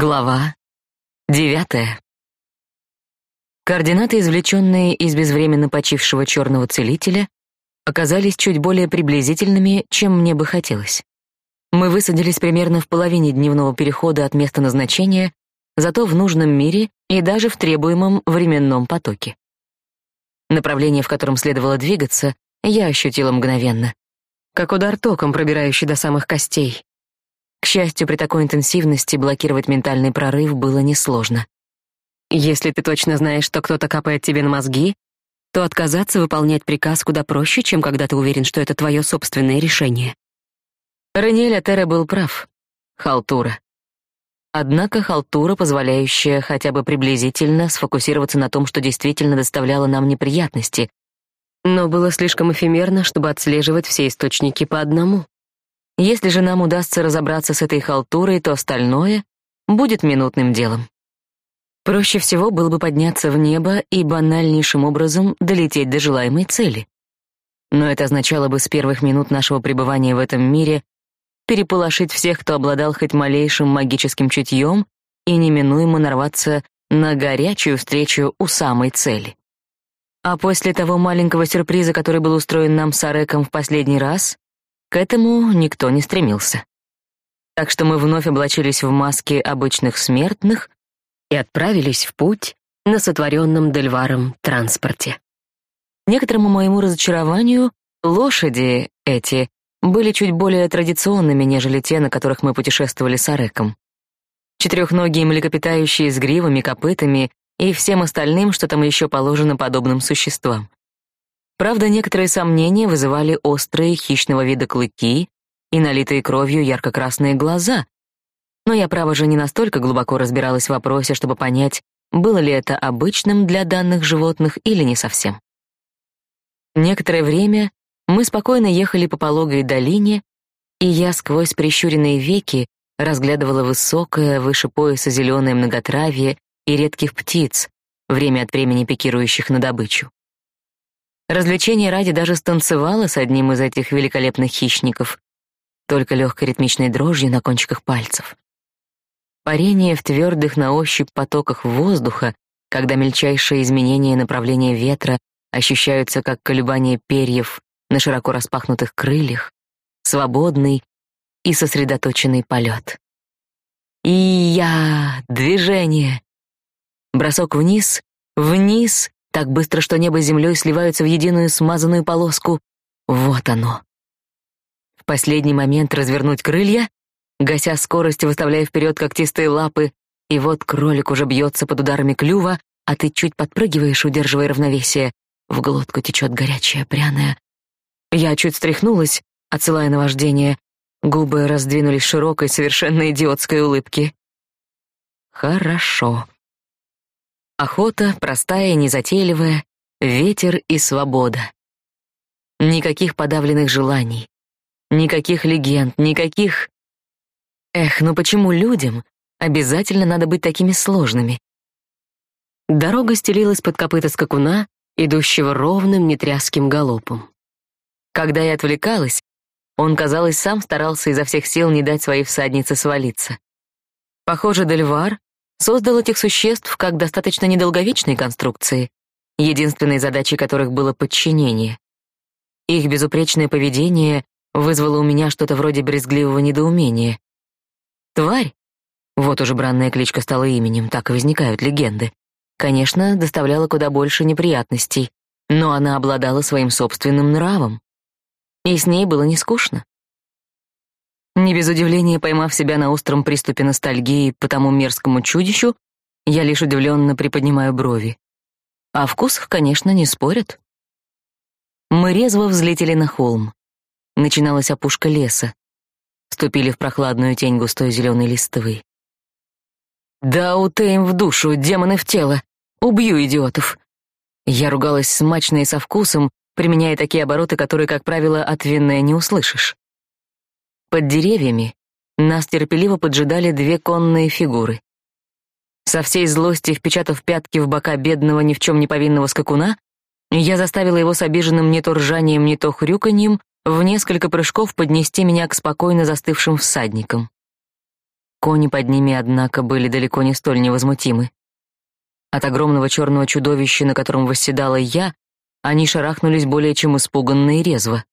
Глава девятая. Координаты, извлеченные из безвременно почившего черного целителя, оказались чуть более приблизительными, чем мне бы хотелось. Мы высадились примерно в половине дневного перехода от места назначения, зато в нужном мире и даже в требуемом временном потоке. Направление, в котором следовало двигаться, я ощутила мгновенно, как удар током, пробирающий до самых костей. К счастью, при такой интенсивности блокировать ментальный прорыв было несложно. Если ты точно знаешь, что кто-то капает тебе на мозги, то отказаться выполнять приказ куда проще, чем когда ты уверен, что это твое собственное решение. Ранель Атера был прав. Халтура. Однако халтура, позволяющая хотя бы приблизительно сфокусироваться на том, что действительно доставляло нам неприятности, но было слишком эфемерно, чтобы отслеживать все источники по одному. Если же нам удастся разобраться с этой халтурой, то остальное будет минутным делом. Проще всего было бы подняться в небо и банальнейшим образом долететь до желаемой цели. Но это означало бы с первых минут нашего пребывания в этом мире переполошить всех, кто обладал хоть малейшим магическим чутьем, и неминуемо нарваться на горячую встречу у самой цели. А после того маленького сюрприза, который был устроен нам с Ареком в последний раз, к этому никто не стремился. Так что мы вновь облачились в маски обычных смертных и отправились в путь на сотворенном Дельваром транспорте. Некоторому моему разочарованию лошади эти были чуть более традиционными, нежели те, на которых мы путешествовали с Ареком. Четырехногие млекопитающие с гривами, копытами и всем остальным, что там еще положено подобным существам. Правда, некоторые сомнения вызывали острые хищного вида клыки и налитые кровью ярко-красные глаза. Но я, право же, не настолько глубоко разбиралась в вопросе, чтобы понять, было ли это обычным для данных животных или не совсем. Некоторое время мы спокойно ехали по пологой долине, и я сквозь прищуренные веки разглядывала высокое, выше пояса зеленое многотравье и редких птиц, время от времени пикирующих на добычу. Развлечения ради даже станцевала с одним из этих великолепных хищников, только легкой ритмичной дрожью на кончиках пальцев. Парение в твердых на ощупь потоках воздуха, когда мельчайшие изменения направления ветра ощущаются как колебания перьев на широко распахнутых крыльях, свободный и сосредоточенный полет. И я движение. Бросок вниз, вниз так быстро, что небо с землей сливаются в единую смазанную полоску. Вот оно. В последний момент развернуть крылья, гася скорость выставляя вперед когтистые лапы, и вот кролик уже бьется под ударами клюва, а ты чуть подпрыгиваешь, удерживая равновесие. В глотку течет горячая, пряная. Я чуть стряхнулась, отсылая наваждение. Губы раздвинулись широкой, совершенно идиотской улыбки. Хорошо. Охота, простая и незатейливая, ветер и свобода. Никаких подавленных желаний, никаких легенд, никаких... Эх, ну почему людям обязательно надо быть такими сложными? Дорога стелилась под копыта скакуна, идущего ровным нетряским галопом. Когда я отвлекалась, он, казалось, сам старался изо всех сил не дать своей всаднице свалиться. Похоже, Дельвар создал этих существ как достаточно недолговечные конструкции, единственной задачей которых было подчинение. Их безупречное поведение вызвало у меня что-то вроде брезгливого недоумения. Тварь, вот уже бранная кличка стала именем, так и возникают легенды, конечно, доставляла куда больше неприятностей, но она обладала своим собственным нравом. И с ней было не скучно. Не без удивления поймав себя на остром приступе ностальгии по тому мерзкому чудищу, я лишь удивленно приподнимаю брови. О вкусах, конечно, не спорят. Мы резво взлетели на холм. Начиналась опушка леса. Вступили в прохладную тень густой зеленой листвы. «Да утеем в душу, демоны в тело! Убью идиотов!» Я ругалась смачно и со вкусом, применяя такие обороты, которые, как правило, от винная не услышишь. Под деревьями нас терпеливо поджидали две конные фигуры. Со всей злости впечатав пятки в бока бедного ни в чем не повинного скакуна, я заставила его с обиженным не то ржанием, не то хрюканьем в несколько прыжков поднести меня к спокойно застывшим всадникам. Кони под ними, однако, были далеко не столь невозмутимы. От огромного черного чудовища, на котором восседала я, они шарахнулись более чем испуганно и резво.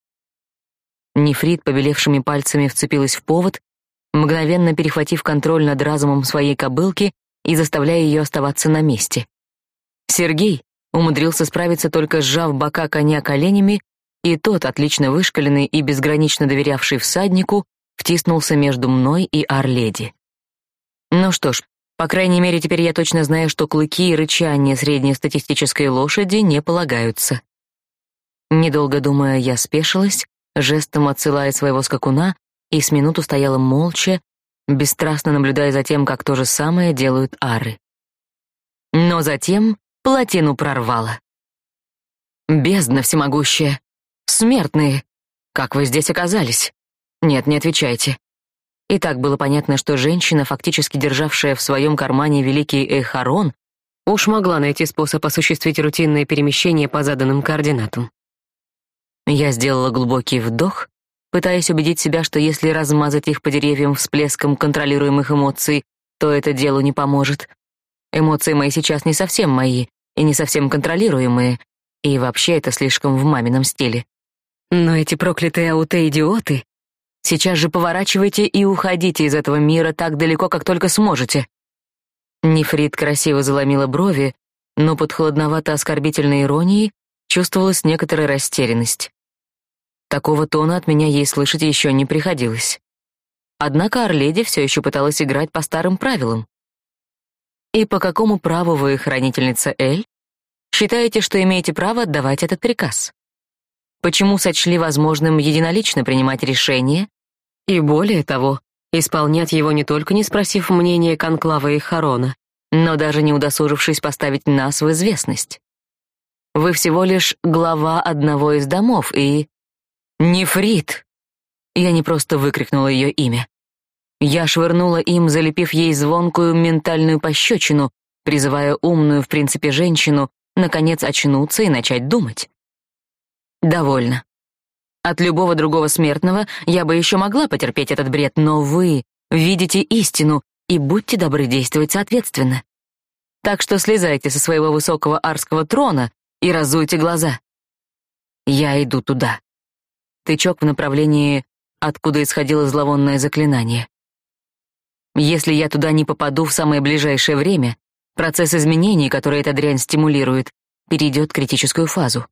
Нефрит побелевшими пальцами вцепилась в повод, мгновенно перехватив контроль над разумом своей кобылки и заставляя ее оставаться на месте. Сергей умудрился справиться только сжав бока коня коленями, и тот, отлично вышкаленный и безгранично доверявший всаднику, втиснулся между мной и Арледи. Ну что ж, по крайней мере, теперь я точно знаю, что клыки и рычание среднестатистической лошади не полагаются. Недолго думая, я спешилась, жестом отсылая своего скакуна, и с минуту стояла молча, бесстрастно наблюдая за тем, как то же самое делают ары. Но затем плотину прорвало. «Бездна всемогущая! Смертные! Как вы здесь оказались? Нет, не отвечайте. И так было понятно, что женщина, фактически державшая в своем кармане великий Эхарон, уж могла найти способ осуществить рутинное перемещение по заданным координатам. Я сделала глубокий вдох, пытаясь убедить себя, что если размазать их по деревьям всплеском контролируемых эмоций, то это делу не поможет. Эмоции мои сейчас не совсем мои и не совсем контролируемые, и вообще это слишком в мамином стиле. Но эти проклятые ауте-идиоты Сейчас же поворачивайте и уходите из этого мира так далеко, как только сможете. Нефрит красиво заломила брови, но под холодновато-оскорбительной иронией чувствовалась некоторая растерянность. Такого тона от меня ей слышать еще не приходилось. Однако Орледи все еще пыталась играть по старым правилам. «И по какому праву вы, хранительница Эль, считаете, что имеете право отдавать этот приказ? Почему сочли возможным единолично принимать решение, и более того, исполнять его не только не спросив мнения Конклава и Харона, но даже не удосужившись поставить нас в известность. Вы всего лишь глава одного из домов и... Нефрит! Я не просто выкрикнула ее имя. Я швырнула им, залепив ей звонкую ментальную пощечину, призывая умную, в принципе, женщину наконец очнуться и начать думать. Довольно. От любого другого смертного я бы еще могла потерпеть этот бред, но вы видите истину и будьте добры действовать соответственно. Так что слезайте со своего высокого арского трона и разуйте глаза. Я иду туда. Тычок в направлении, откуда исходило зловонное заклинание. Если я туда не попаду в самое ближайшее время, процесс изменений, который эта дрянь стимулирует, перейдет критическую фазу.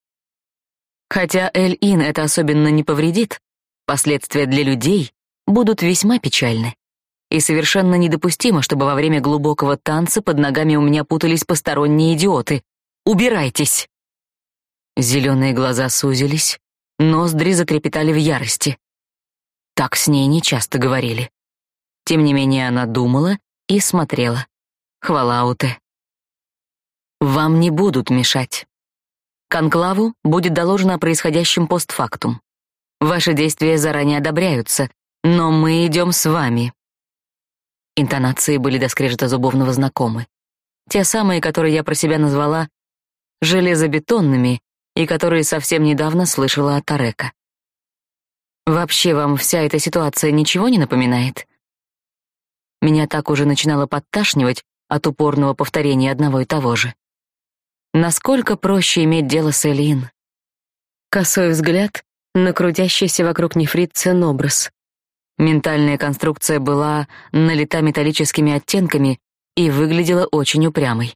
Хотя Эль-Ин это особенно не повредит, последствия для людей будут весьма печальны. И совершенно недопустимо, чтобы во время глубокого танца под ногами у меня путались посторонние идиоты. Убирайтесь!» Зеленые глаза сузились, ноздри затрепетали в ярости. Так с ней нечасто говорили. Тем не менее она думала и смотрела. Хвала Уте. «Вам не будут мешать. Конклаву будет доложено о происходящем постфактум. Ваши действия заранее одобряются, но мы идем с вами. Интонации были до скрежета зубовного знакомы. Те самые, которые я про себя назвала железобетонными и которые совсем недавно слышала от Тарека. Вообще вам вся эта ситуация ничего не напоминает? Меня так уже начинало подташнивать от упорного повторения одного и того же. Насколько проще иметь дело с Элин? Косой взгляд на крутящийся вокруг нефрит ценобраз. Ментальная конструкция была налита металлическими оттенками и выглядела очень упрямой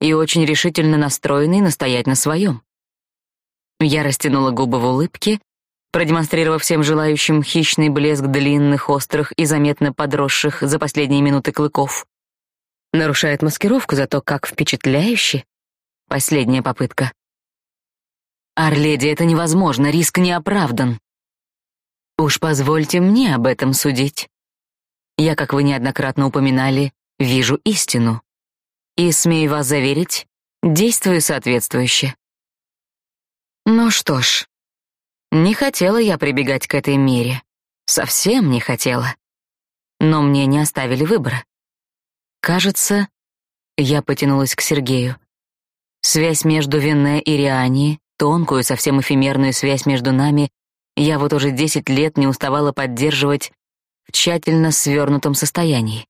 и очень решительно настроенной настоять на своем. Я растянула губы в улыбке, продемонстрировав всем желающим хищный блеск длинных, острых и заметно подросших за последние минуты клыков. Нарушает маскировку, зато как впечатляюще. Последняя попытка. Арледи, это невозможно, риск не оправдан. Уж позвольте мне об этом судить. Я, как вы неоднократно упоминали, вижу истину. И, смею вас заверить, действую соответствующе. Ну что ж, не хотела я прибегать к этой мере. Совсем не хотела. Но мне не оставили выбора. Кажется, я потянулась к Сергею. Связь между Венне и Риани, тонкую, совсем эфемерную связь между нами, я вот уже десять лет не уставала поддерживать в тщательно свернутом состоянии.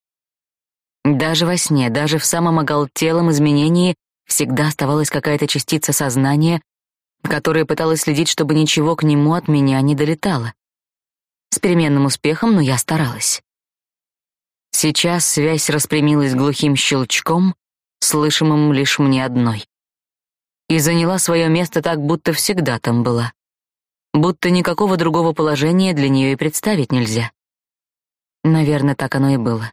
Даже во сне, даже в самом оголтелом изменении всегда оставалась какая-то частица сознания, которая пыталась следить, чтобы ничего к нему от меня не долетало. С переменным успехом, но я старалась. Сейчас связь распрямилась глухим щелчком, слышимым лишь мне одной. И заняла свое место так, будто всегда там была. Будто никакого другого положения для нее и представить нельзя. Наверное, так оно и было.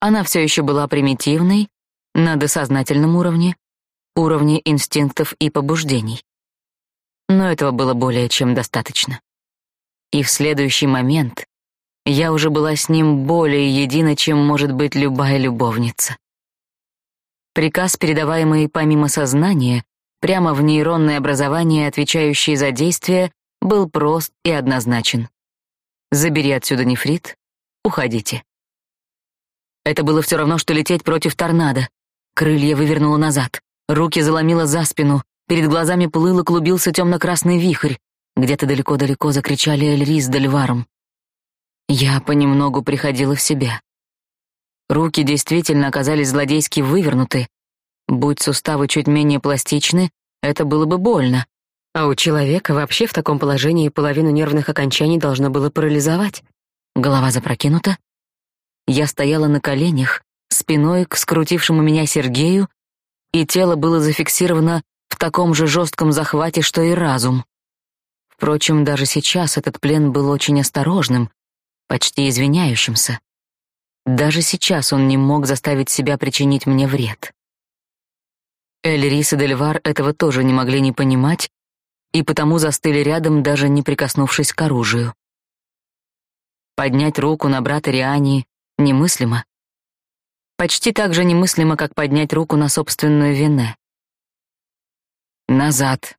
Она все еще была примитивной, на досознательном уровне, уровне инстинктов и побуждений. Но этого было более чем достаточно. И в следующий момент я уже была с ним более едина, чем может быть любая любовница. Приказ, передаваемый помимо сознания, прямо в нейронное образование, отвечающее за действие, был прост и однозначен. «Забери отсюда нефрит, уходите». Это было все равно, что лететь против торнадо. Крылья вывернуло назад, руки заломило за спину, перед глазами плыл клубился темно-красный вихрь. Где-то далеко-далеко закричали Эльри с Дельваром. Я понемногу приходила в себя. Руки действительно оказались злодейски вывернуты. Будь суставы чуть менее пластичны, это было бы больно. А у человека вообще в таком положении половину нервных окончаний должно было парализовать. Голова запрокинута, я стояла на коленях, спиной к скрутившему меня Сергею, и тело было зафиксировано в таком же жестком захвате, что и разум. Впрочем, даже сейчас этот плен был очень осторожным, почти извиняющимся. Даже сейчас он не мог заставить себя причинить мне вред. Эльрис и Дельвар этого тоже не могли не понимать, и потому застыли рядом, даже не прикоснувшись к оружию. Поднять руку на брата Риани Немыслимо. Почти так же немыслимо, как поднять руку на собственную вине. Назад.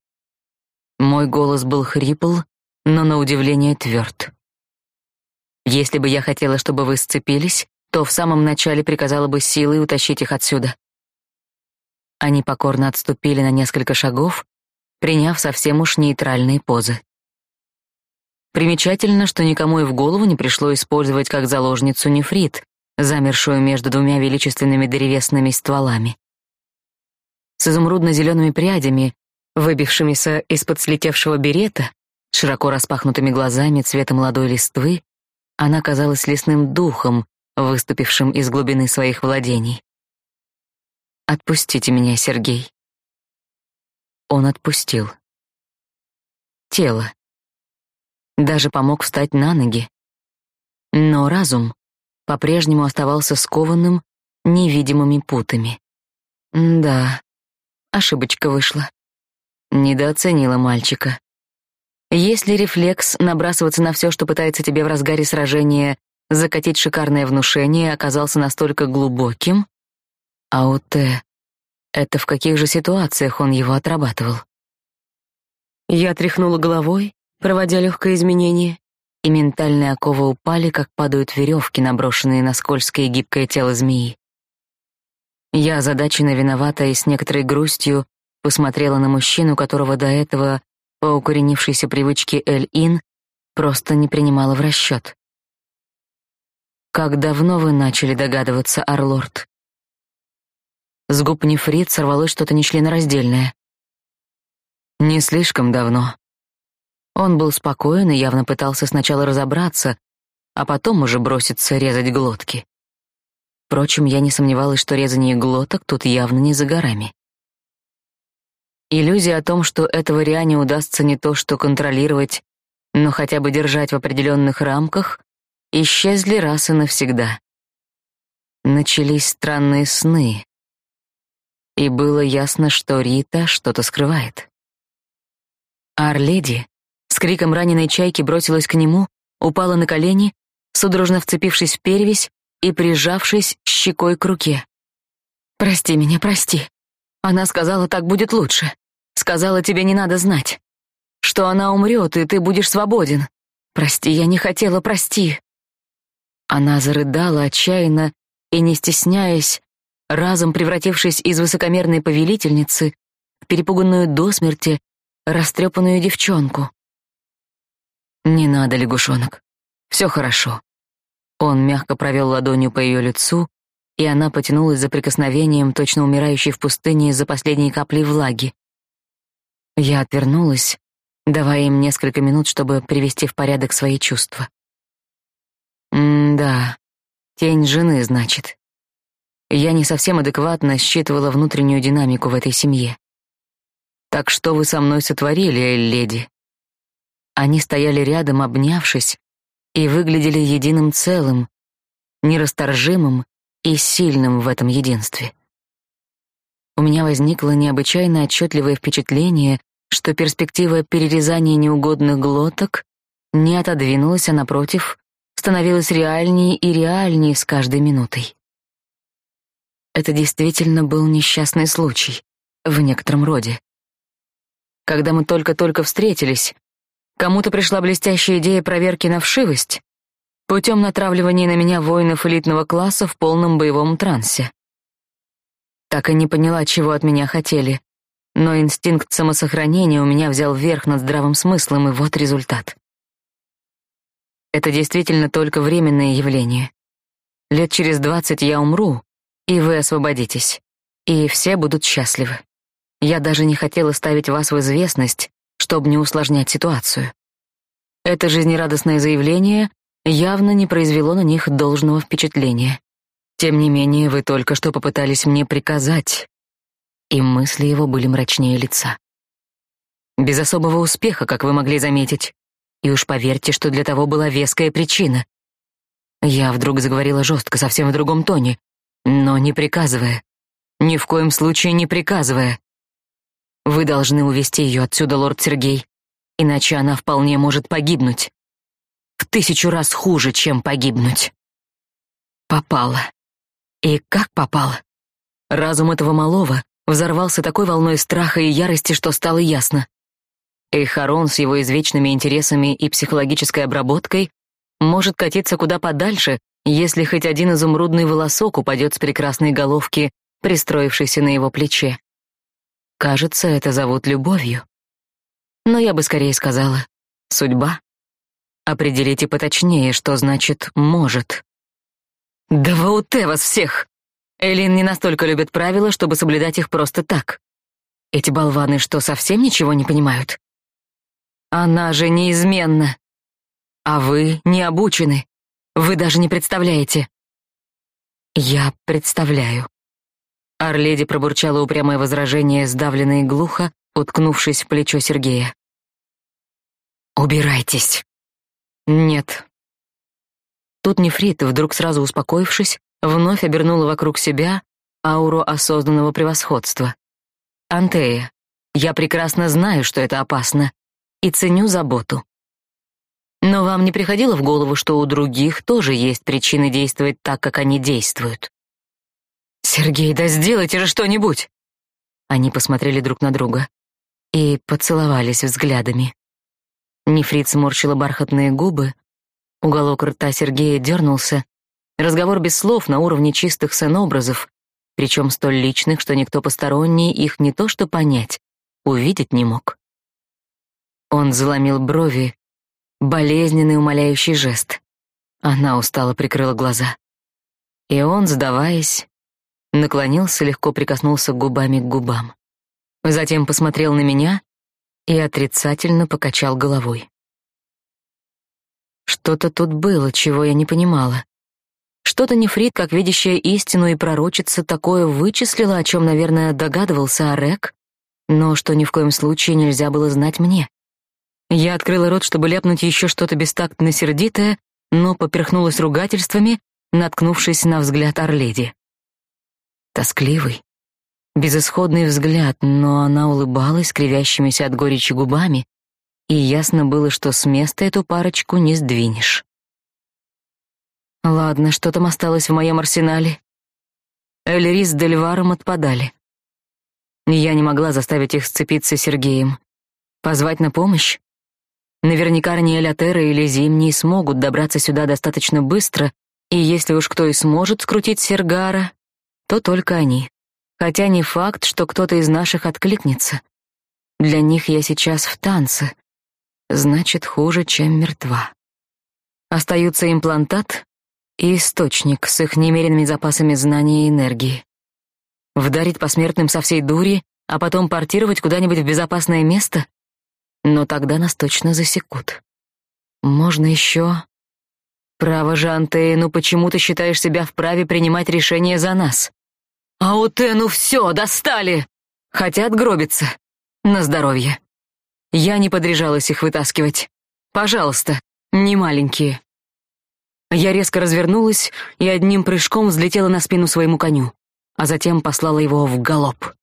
Мой голос был хрипл, но на удивление тверд. Если бы я хотела, чтобы вы сцепились, то в самом начале приказала бы силой утащить их отсюда. Они покорно отступили на несколько шагов, приняв совсем уж нейтральные позы. Примечательно, что никому и в голову не пришло использовать как заложницу нефрит, замершую между двумя величественными древесными стволами. С изумрудно-зелеными прядями, выбившимися из-под слетевшего берета, широко распахнутыми глазами цвета молодой листвы, она казалась лесным духом, выступившим из глубины своих владений. «Отпустите меня, Сергей». Он отпустил. Тело даже помог встать на ноги. Но разум по-прежнему оставался скованным невидимыми путами. Да, ошибочка вышла. Недооценила мальчика. Если рефлекс набрасываться на все, что пытается тебе в разгаре сражения закатить шикарное внушение, оказался настолько глубоким, а у Т это в каких же ситуациях он его отрабатывал? Я тряхнула головой, проводя легкое изменение, и ментальные оковы упали, как падают веревки, наброшенные на скользкое и гибкое тело змеи. Я озадаченно виновата и с некоторой грустью посмотрела на мужчину, которого до этого, по укоренившейся привычке Эль-Ин, просто не принимала в расчет. «Как давно вы начали догадываться, Арлорд?» С губ Нефрит сорвалось что-то нечленораздельное. «Не слишком давно», он был спокоен и явно пытался сначала разобраться, а потом уже броситься резать глотки. Впрочем, я не сомневалась, что резание глоток тут явно не за горами. Иллюзия о том, что этого Риане удастся не то что контролировать, но хотя бы держать в определенных рамках, исчезли раз и навсегда. Начались странные сны, и было ясно, что Рита что-то скрывает. Арледи с криком раненой чайки бросилась к нему, упала на колени, судорожно вцепившись в перевязь и прижавшись щекой к руке. «Прости меня, прости. Она сказала, так будет лучше. Сказала, тебе не надо знать. Что она умрет, и ты будешь свободен. Прости, я не хотела, прости». Она зарыдала отчаянно и, не стесняясь, разом превратившись из высокомерной повелительницы в перепуганную до смерти растрепанную девчонку. «Не надо, лягушонок. Все хорошо. Он мягко провел ладонью по ее лицу, и она потянулась за прикосновением, точно умирающей в пустыне из-за последней капли влаги. Я отвернулась, давая им несколько минут, чтобы привести в порядок свои чувства. М-да, тень жены, значит. Я не совсем адекватно считывала внутреннюю динамику в этой семье. Так что вы со мной сотворили, леди? Они стояли рядом, обнявшись, и выглядели единым целым, нерасторжимым и сильным в этом единстве. У меня возникло необычайно отчетливое впечатление, что перспектива перерезания неугодных глоток не отодвинулась, а напротив, становилась реальнее и реальнее с каждой минутой. Это действительно был несчастный случай, в некотором роде. Когда мы только-только встретились, кому-то пришла блестящая идея проверки на вшивость путем натравливания на меня воинов элитного класса в полном боевом трансе. Так и не поняла, чего от меня хотели, но инстинкт самосохранения у меня взял верх над здравым смыслом, и вот результат. Это действительно только временное явление. Лет через двадцать я умру, и вы освободитесь, и все будут счастливы. Я даже не хотела ставить вас в известность, чтобы не усложнять ситуацию. Это жизнерадостное заявление явно не произвело на них должного впечатления. Тем не менее, вы только что попытались мне приказать, и мысли его были мрачнее лица. Без особого успеха, как вы могли заметить. И уж поверьте, что для того была веская причина. Я вдруг заговорила жестко, совсем в другом тоне, но не приказывая. Ни в коем случае не приказывая. Вы должны увести ее отсюда, лорд Сергей, иначе она вполне может погибнуть. В тысячу раз хуже, чем погибнуть. Попала. И как попала? Разум этого малого взорвался такой волной страха и ярости, что стало ясно. Эйхарон с его извечными интересами и психологической обработкой может катиться куда подальше, если хоть один изумрудный волосок упадет с прекрасной головки, пристроившейся на его плече. Кажется, это зовут любовью. Но я бы скорее сказала «судьба». Определите поточнее, что значит «может». Да вауте вас всех! Элин не настолько любит правила, чтобы соблюдать их просто так. Эти болваны что, совсем ничего не понимают? Она же неизменна. А вы не обучены. Вы даже не представляете. Я представляю. Орледи пробурчала упрямое возражение, сдавленное глухо, уткнувшись в плечо Сергея. Убирайтесь. Нет. Тут Нефрит, вдруг сразу успокоившись, вновь обернула вокруг себя ауру осознанного превосходства. Антея, я прекрасно знаю, что это опасно, и ценю заботу. Но вам не приходило в голову, что у других тоже есть причины действовать так, как они действуют? Сергей, да сделайте же что-нибудь. Они посмотрели друг на друга и поцеловались взглядами. Нефрит сморщила бархатные губы, уголок рта Сергея дернулся. Разговор без слов на уровне чистых сценобразов, причем столь личных, что никто посторонний их не то что понять, увидеть не мог. Он заломил брови, болезненный умоляющий жест. Она устало прикрыла глаза. И он, сдаваясь, наклонился, легко прикоснулся губами к губам. Затем посмотрел на меня и отрицательно покачал головой. Что-то тут было, чего я не понимала. Что-то Нефрит, как видящая истину и пророчица, такое вычислила, о чем, наверное, догадывался Арек, но что ни в коем случае нельзя было знать мне. Я открыла рот, чтобы ляпнуть еще что-то бестактно сердитое, но поперхнулась ругательствами, наткнувшись на взгляд Орледи. Тоскливый, безысходный взгляд, но она улыбалась кривящимися от горечи губами, и ясно было, что с места эту парочку не сдвинешь. Ладно, что там осталось в моем арсенале? Эльрис с Дельваром отпадали. Я не могла заставить их сцепиться с Сергеем. Позвать на помощь? Наверняка Арниэль Атера или Зимний смогут добраться сюда достаточно быстро, и если уж кто и сможет скрутить Сергара, то только они. Хотя не факт, что кто-то из наших откликнется. Для них я сейчас в танце. Значит, хуже, чем мертва. Остаются имплантат и источник с их немеренными запасами знаний и энергии. Вдарить посмертным со всей дури, а потом портировать куда-нибудь в безопасное место? Но тогда нас точно засекут. Можно еще... Право же, Антея, ну почему ты считаешь себя вправе принимать решения за нас? Аутену все, достали! Хотят гробиться. На здоровье. Я не подряжалась их вытаскивать. Пожалуйста, не маленькие. Я резко развернулась и одним прыжком взлетела на спину своему коню, а затем послала его в галоп.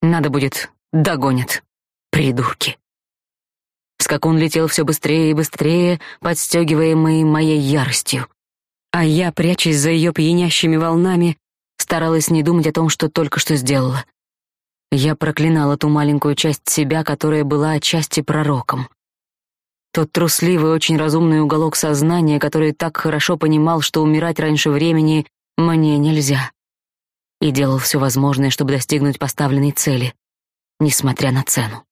Надо будет, догонят. Придурки. Скакун летел все быстрее и быстрее, подстегиваемый моей яростью. А я, прячась за ее пьянящими волнами, старалась не думать о том, что только что сделала. Я проклинала ту маленькую часть себя, которая была отчасти пророком. Тот трусливый, очень разумный уголок сознания, который так хорошо понимал, что умирать раньше времени мне нельзя. И делал все возможное, чтобы достигнуть поставленной цели, несмотря на цену.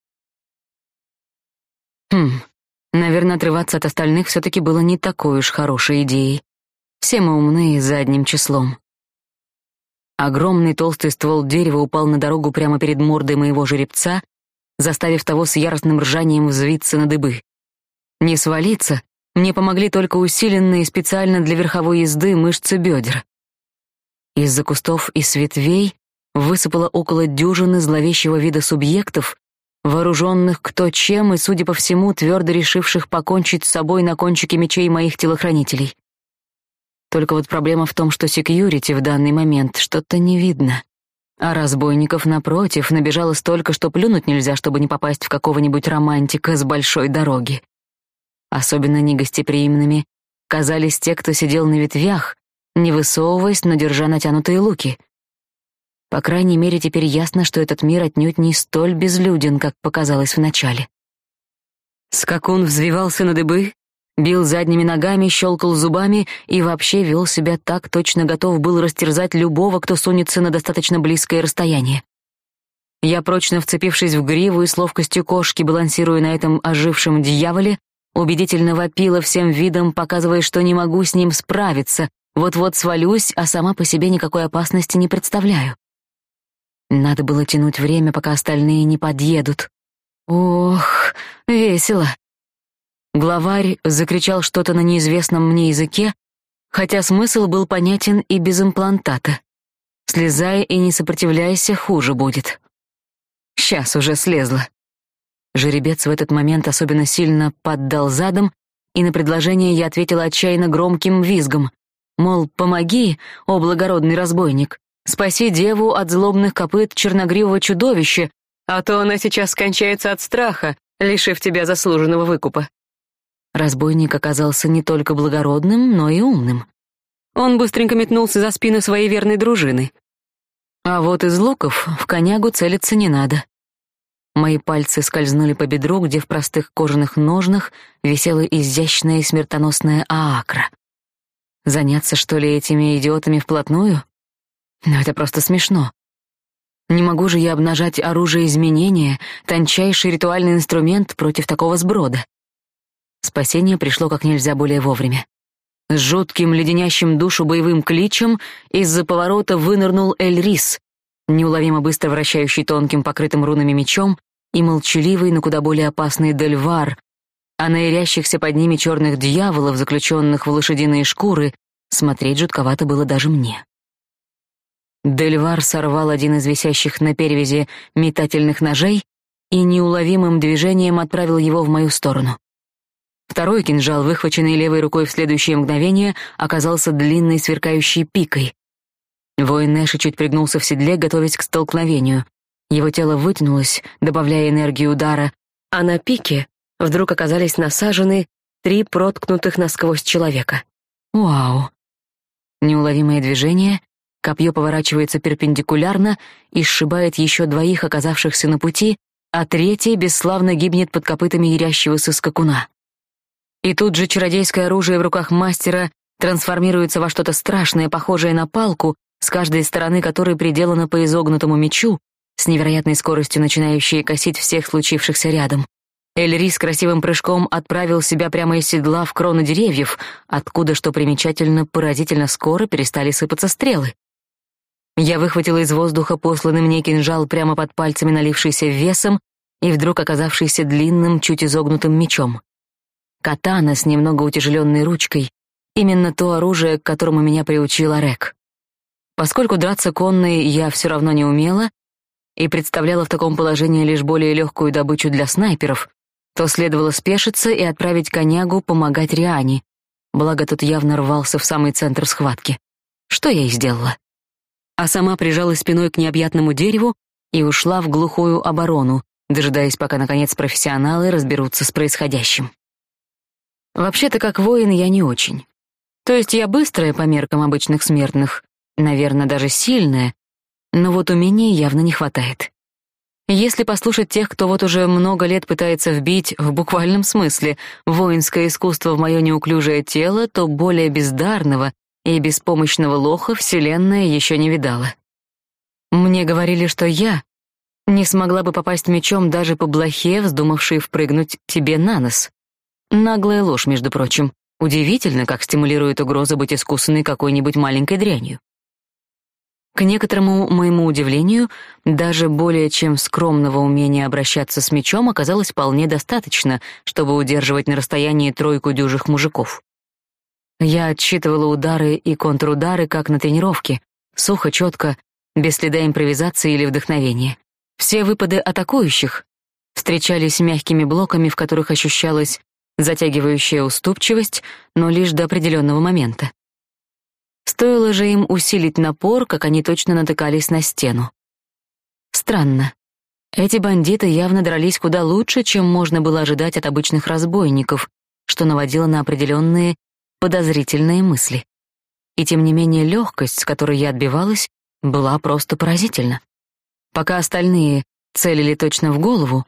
Хм, наверное, отрываться от остальных все-таки было не такой уж хорошей идеей. Все мы умные задним числом. Огромный толстый ствол дерева упал на дорогу прямо перед мордой моего жеребца, заставив того с яростным ржанием взвиться на дыбы. Не свалиться мне помогли только усиленные специально для верховой езды мышцы бедер. Из-за кустов и с ветвей высыпало около дюжины зловещего вида субъектов, вооруженных кто чем и, судя по всему, твердо решивших покончить с собой на кончике мечей моих телохранителей. Только вот проблема в том, что секьюрити в данный момент что-то не видно. А разбойников, напротив, набежало столько, что плюнуть нельзя, чтобы не попасть в какого-нибудь романтика с большой дороги. Особенно негостеприимными казались те, кто сидел на ветвях, не высовываясь, но держа натянутые луки. По крайней мере, теперь ясно, что этот мир отнюдь не столь безлюден, как показалось вначале. Скакун взвивался на дыбы, бил задними ногами, щелкал зубами и вообще вел себя так, точно готов был растерзать любого, кто сунется на достаточно близкое расстояние. Я, прочно вцепившись в гриву и с ловкостью кошки, балансируя на этом ожившем дьяволе, Убедительно вопила всем видом, показывая, что не могу с ним справиться. Вот-вот свалюсь, а сама по себе никакой опасности не представляю. Надо было тянуть время, пока остальные не подъедут. Ох, весело. Главарь закричал что-то на неизвестном мне языке, хотя смысл был понятен и без имплантата. Слезай и не сопротивляйся, хуже будет. Сейчас уже слезла. Жеребец в этот момент особенно сильно поддал задом, и на предложение я ответила отчаянно громким визгом. Мол, помоги, о благородный разбойник, спаси деву от злобных копыт черногривого чудовища, а то она сейчас скончается от страха, лишив тебя заслуженного выкупа. Разбойник оказался не только благородным, но и умным. Он быстренько метнулся за спину своей верной дружины. А вот из луков в конягу целиться не надо. Мои пальцы скользнули по бедру, где в простых кожаных ножнах висела изящная и смертоносная аакра. Заняться, что ли, этими идиотами вплотную? Но это просто смешно. Не могу же я обнажать оружие изменения, тончайший ритуальный инструмент против такого сброда. Спасение пришло как нельзя более вовремя. С жутким леденящим душу боевым кличем из-за поворота вынырнул Эльрис, неуловимо быстро вращающий тонким покрытым рунами мечом, и молчаливый, но куда более опасный Дельвар, а на ирящихся под ними черных дьяволов, заключенных в лошадиные шкуры, смотреть жутковато было даже мне. Дельвар сорвал один из висящих на перевязи метательных ножей и неуловимым движением отправил его в мою сторону. Второй кинжал, выхваченный левой рукой в следующее мгновение, оказался длинной сверкающей пикой, Воин Нэша чуть пригнулся в седле, готовясь к столкновению. Его тело вытянулось, добавляя энергии удара, а на пике вдруг оказались насажены три проткнутых насквозь человека. Вау! Неуловимое движение, копье поворачивается перпендикулярно и сшибает еще двоих оказавшихся на пути, а третий бесславно гибнет под копытами ярящегося скакуна. И тут же чародейское оружие в руках мастера трансформируется во что-то страшное, похожее на палку, с каждой стороны которой приделано по изогнутому мечу, с невероятной скоростью начинающей косить всех случившихся рядом. Эльри с красивым прыжком отправил себя прямо из седла в кроны деревьев, откуда, что примечательно, поразительно скоро перестали сыпаться стрелы. Я выхватила из воздуха посланный мне кинжал прямо под пальцами, налившийся весом и вдруг оказавшийся длинным, чуть изогнутым мечом. Катана с немного утяжеленной ручкой — именно то оружие, к которому меня приучил Арек. Поскольку драться конной я все равно не умела и представляла в таком положении лишь более легкую добычу для снайперов, то следовало спешиться и отправить конягу помогать Риане, благо тот явно рвался в самый центр схватки. Что я и сделала а сама прижалась спиной к необъятному дереву и ушла в глухую оборону, дожидаясь, пока, наконец, профессионалы разберутся с происходящим. Вообще-то, как воин, я не очень. То есть я быстрая по меркам обычных смертных, наверное, даже сильная, но вот умений явно не хватает. Если послушать тех, кто вот уже много лет пытается вбить, в буквальном смысле, воинское искусство в мое неуклюжее тело, то более бездарного и беспомощного лоха Вселенная еще не видала. Мне говорили, что я не смогла бы попасть мечом даже по блохе, вздумавшей впрыгнуть тебе на нос. Наглая ложь, между прочим. Удивительно, как стимулирует угроза быть искусанной какой-нибудь маленькой дрянью. К некоторому моему удивлению, даже более чем скромного умения обращаться с мечом оказалось вполне достаточно, чтобы удерживать на расстоянии тройку дюжих мужиков. Я отсчитывала удары и контрудары, как на тренировке, сухо, четко, без следа импровизации или вдохновения. Все выпады атакующих встречались мягкими блоками, в которых ощущалась затягивающая уступчивость, но лишь до определенного момента. Стоило же им усилить напор, как они точно натыкались на стену. Странно. Эти бандиты явно дрались куда лучше, чем можно было ожидать от обычных разбойников, что наводило на определенные подозрительные мысли. И тем не менее легкость, с которой я отбивалась, была просто поразительна. Пока остальные целили точно в голову,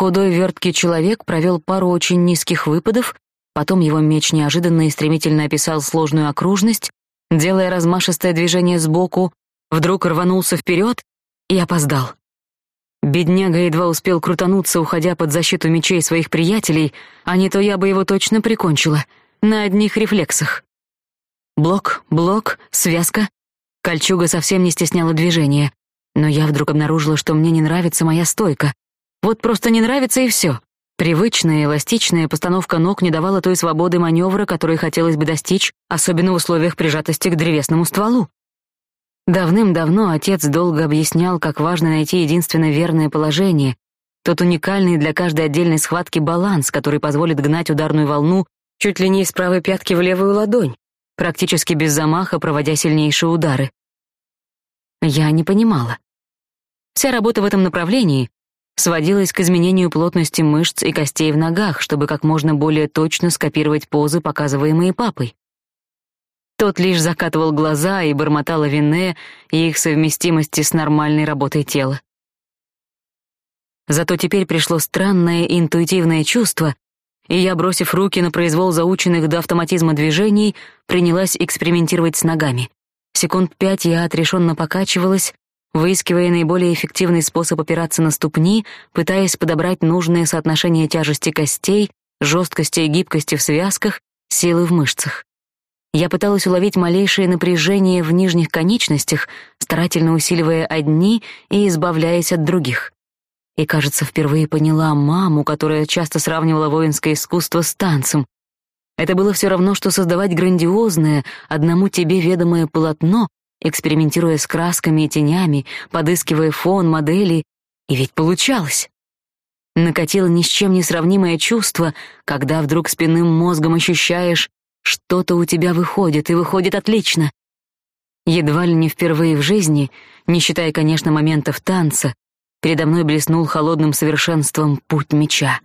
худой верткий человек провел пару очень низких выпадов, потом его меч неожиданно и стремительно описал сложную окружность, делая размашистое движение сбоку, вдруг рванулся вперед и опоздал. Бедняга едва успел крутануться, уходя под защиту мечей своих приятелей, а не то я бы его точно прикончила — на одних рефлексах. Блок, блок, связка. Кольчуга совсем не стесняла движения, но я вдруг обнаружила, что мне не нравится моя стойка. Вот просто не нравится и все. Привычная эластичная постановка ног не давала той свободы маневра, которой хотелось бы достичь, особенно в условиях прижатости к древесному стволу. Давным-давно отец долго объяснял, как важно найти единственно верное положение, тот уникальный для каждой отдельной схватки баланс, который позволит гнать ударную волну чуть ли не из правой пятки в левую ладонь, практически без замаха проводя сильнейшие удары. Я не понимала. Вся работа в этом направлении сводилась к изменению плотности мышц и костей в ногах, чтобы как можно более точно скопировать позы, показываемые папой. Тот лишь закатывал глаза и бормотал о вине и их совместимости с нормальной работой тела. Зато теперь пришло странное интуитивное чувство, и я, бросив руки на произвол заученных до автоматизма движений, принялась экспериментировать с ногами. Секунд пять я отрешенно покачивалась, выискивая наиболее эффективный способ опираться на ступни, пытаясь подобрать нужное соотношение тяжести костей, жесткости и гибкости в связках, силы в мышцах. Я пыталась уловить малейшее напряжение в нижних конечностях, старательно усиливая одни и избавляясь от других и, кажется, впервые поняла маму, которая часто сравнивала воинское искусство с танцем. Это было все равно, что создавать грандиозное, одному тебе ведомое полотно, экспериментируя с красками и тенями, подыскивая фон, модели, и ведь получалось. Накатило ни с чем не сравнимое чувство, когда вдруг спинным мозгом ощущаешь, что-то у тебя выходит, и выходит отлично. Едва ли не впервые в жизни, не считая, конечно, моментов танца, Передо мной блеснул холодным совершенством путь меча.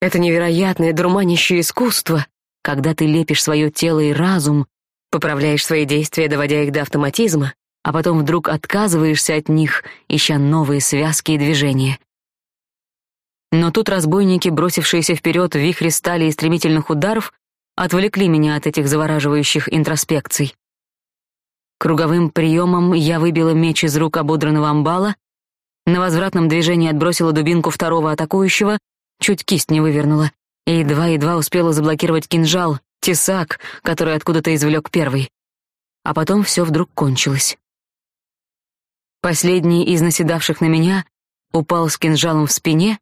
Это невероятное дурманящее искусство, когда ты лепишь свое тело и разум, поправляешь свои действия, доводя их до автоматизма, а потом вдруг отказываешься от них, ища новые связки и движения. Но тут разбойники, бросившиеся вперед в вихре стали и стремительных ударов, отвлекли меня от этих завораживающих интроспекций. Круговым приемом я выбила меч из рук ободранного амбала на возвратном движении отбросила дубинку второго атакующего чуть кисть не вывернула, и едва-едва успела заблокировать кинжал, тесак, который откуда-то извлек первый. А потом все вдруг кончилось. Последний из наседавших на меня упал с кинжалом в спине,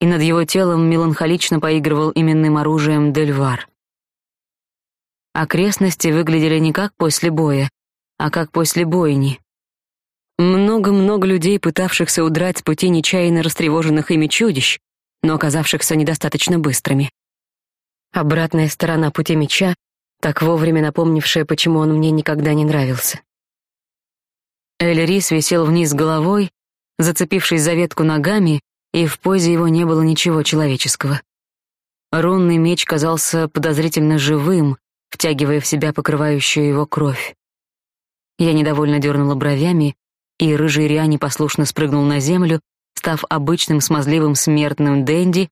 и над его телом меланхолично поигрывал именным оружием Дельвар. Окрестности выглядели не как после боя, а как после бойни. Много-много людей, пытавшихся удрать с пути нечаянно растревоженных ими чудищ, но оказавшихся недостаточно быстрыми. Обратная сторона пути меча, так вовремя напомнившая, почему он мне никогда не нравился. Эльрис висел вниз головой, зацепившись за ветку ногами, и в позе его не было ничего человеческого. Рунный меч казался подозрительно живым, втягивая в себя покрывающую его кровь. Я недовольно дернула бровями, и рыжий Риа непослушно спрыгнул на землю, став обычным смазливым смертным денди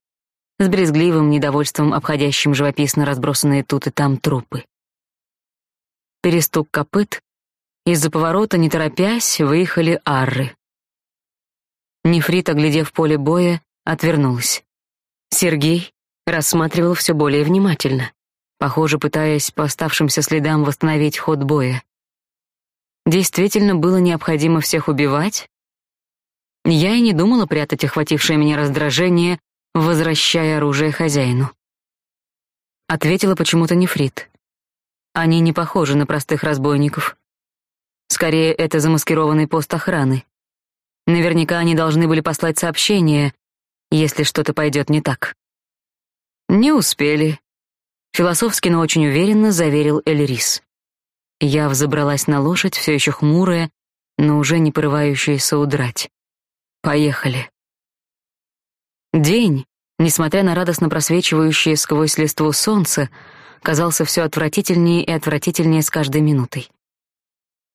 с брезгливым недовольством обходящим живописно разбросанные тут и там трупы. Перестук копыт, из-за поворота, не торопясь, выехали арры. Нефрит, оглядев поле боя, отвернулась. Сергей рассматривал все более внимательно, похоже, пытаясь по оставшимся следам восстановить ход боя. Действительно было необходимо всех убивать? Я и не думала прятать охватившее меня раздражение, возвращая оружие хозяину. Ответила почему-то нефрит. Они не похожи на простых разбойников. Скорее, это замаскированный пост охраны. Наверняка они должны были послать сообщение, если что-то пойдет не так. Не успели. Философски, но очень уверенно заверил Эльрис. Я взобралась на лошадь, все еще хмурая, но уже не порывающаяся удрать. Поехали. День, несмотря на радостно просвечивающее сквозь листву солнце, казался все отвратительнее и отвратительнее с каждой минутой.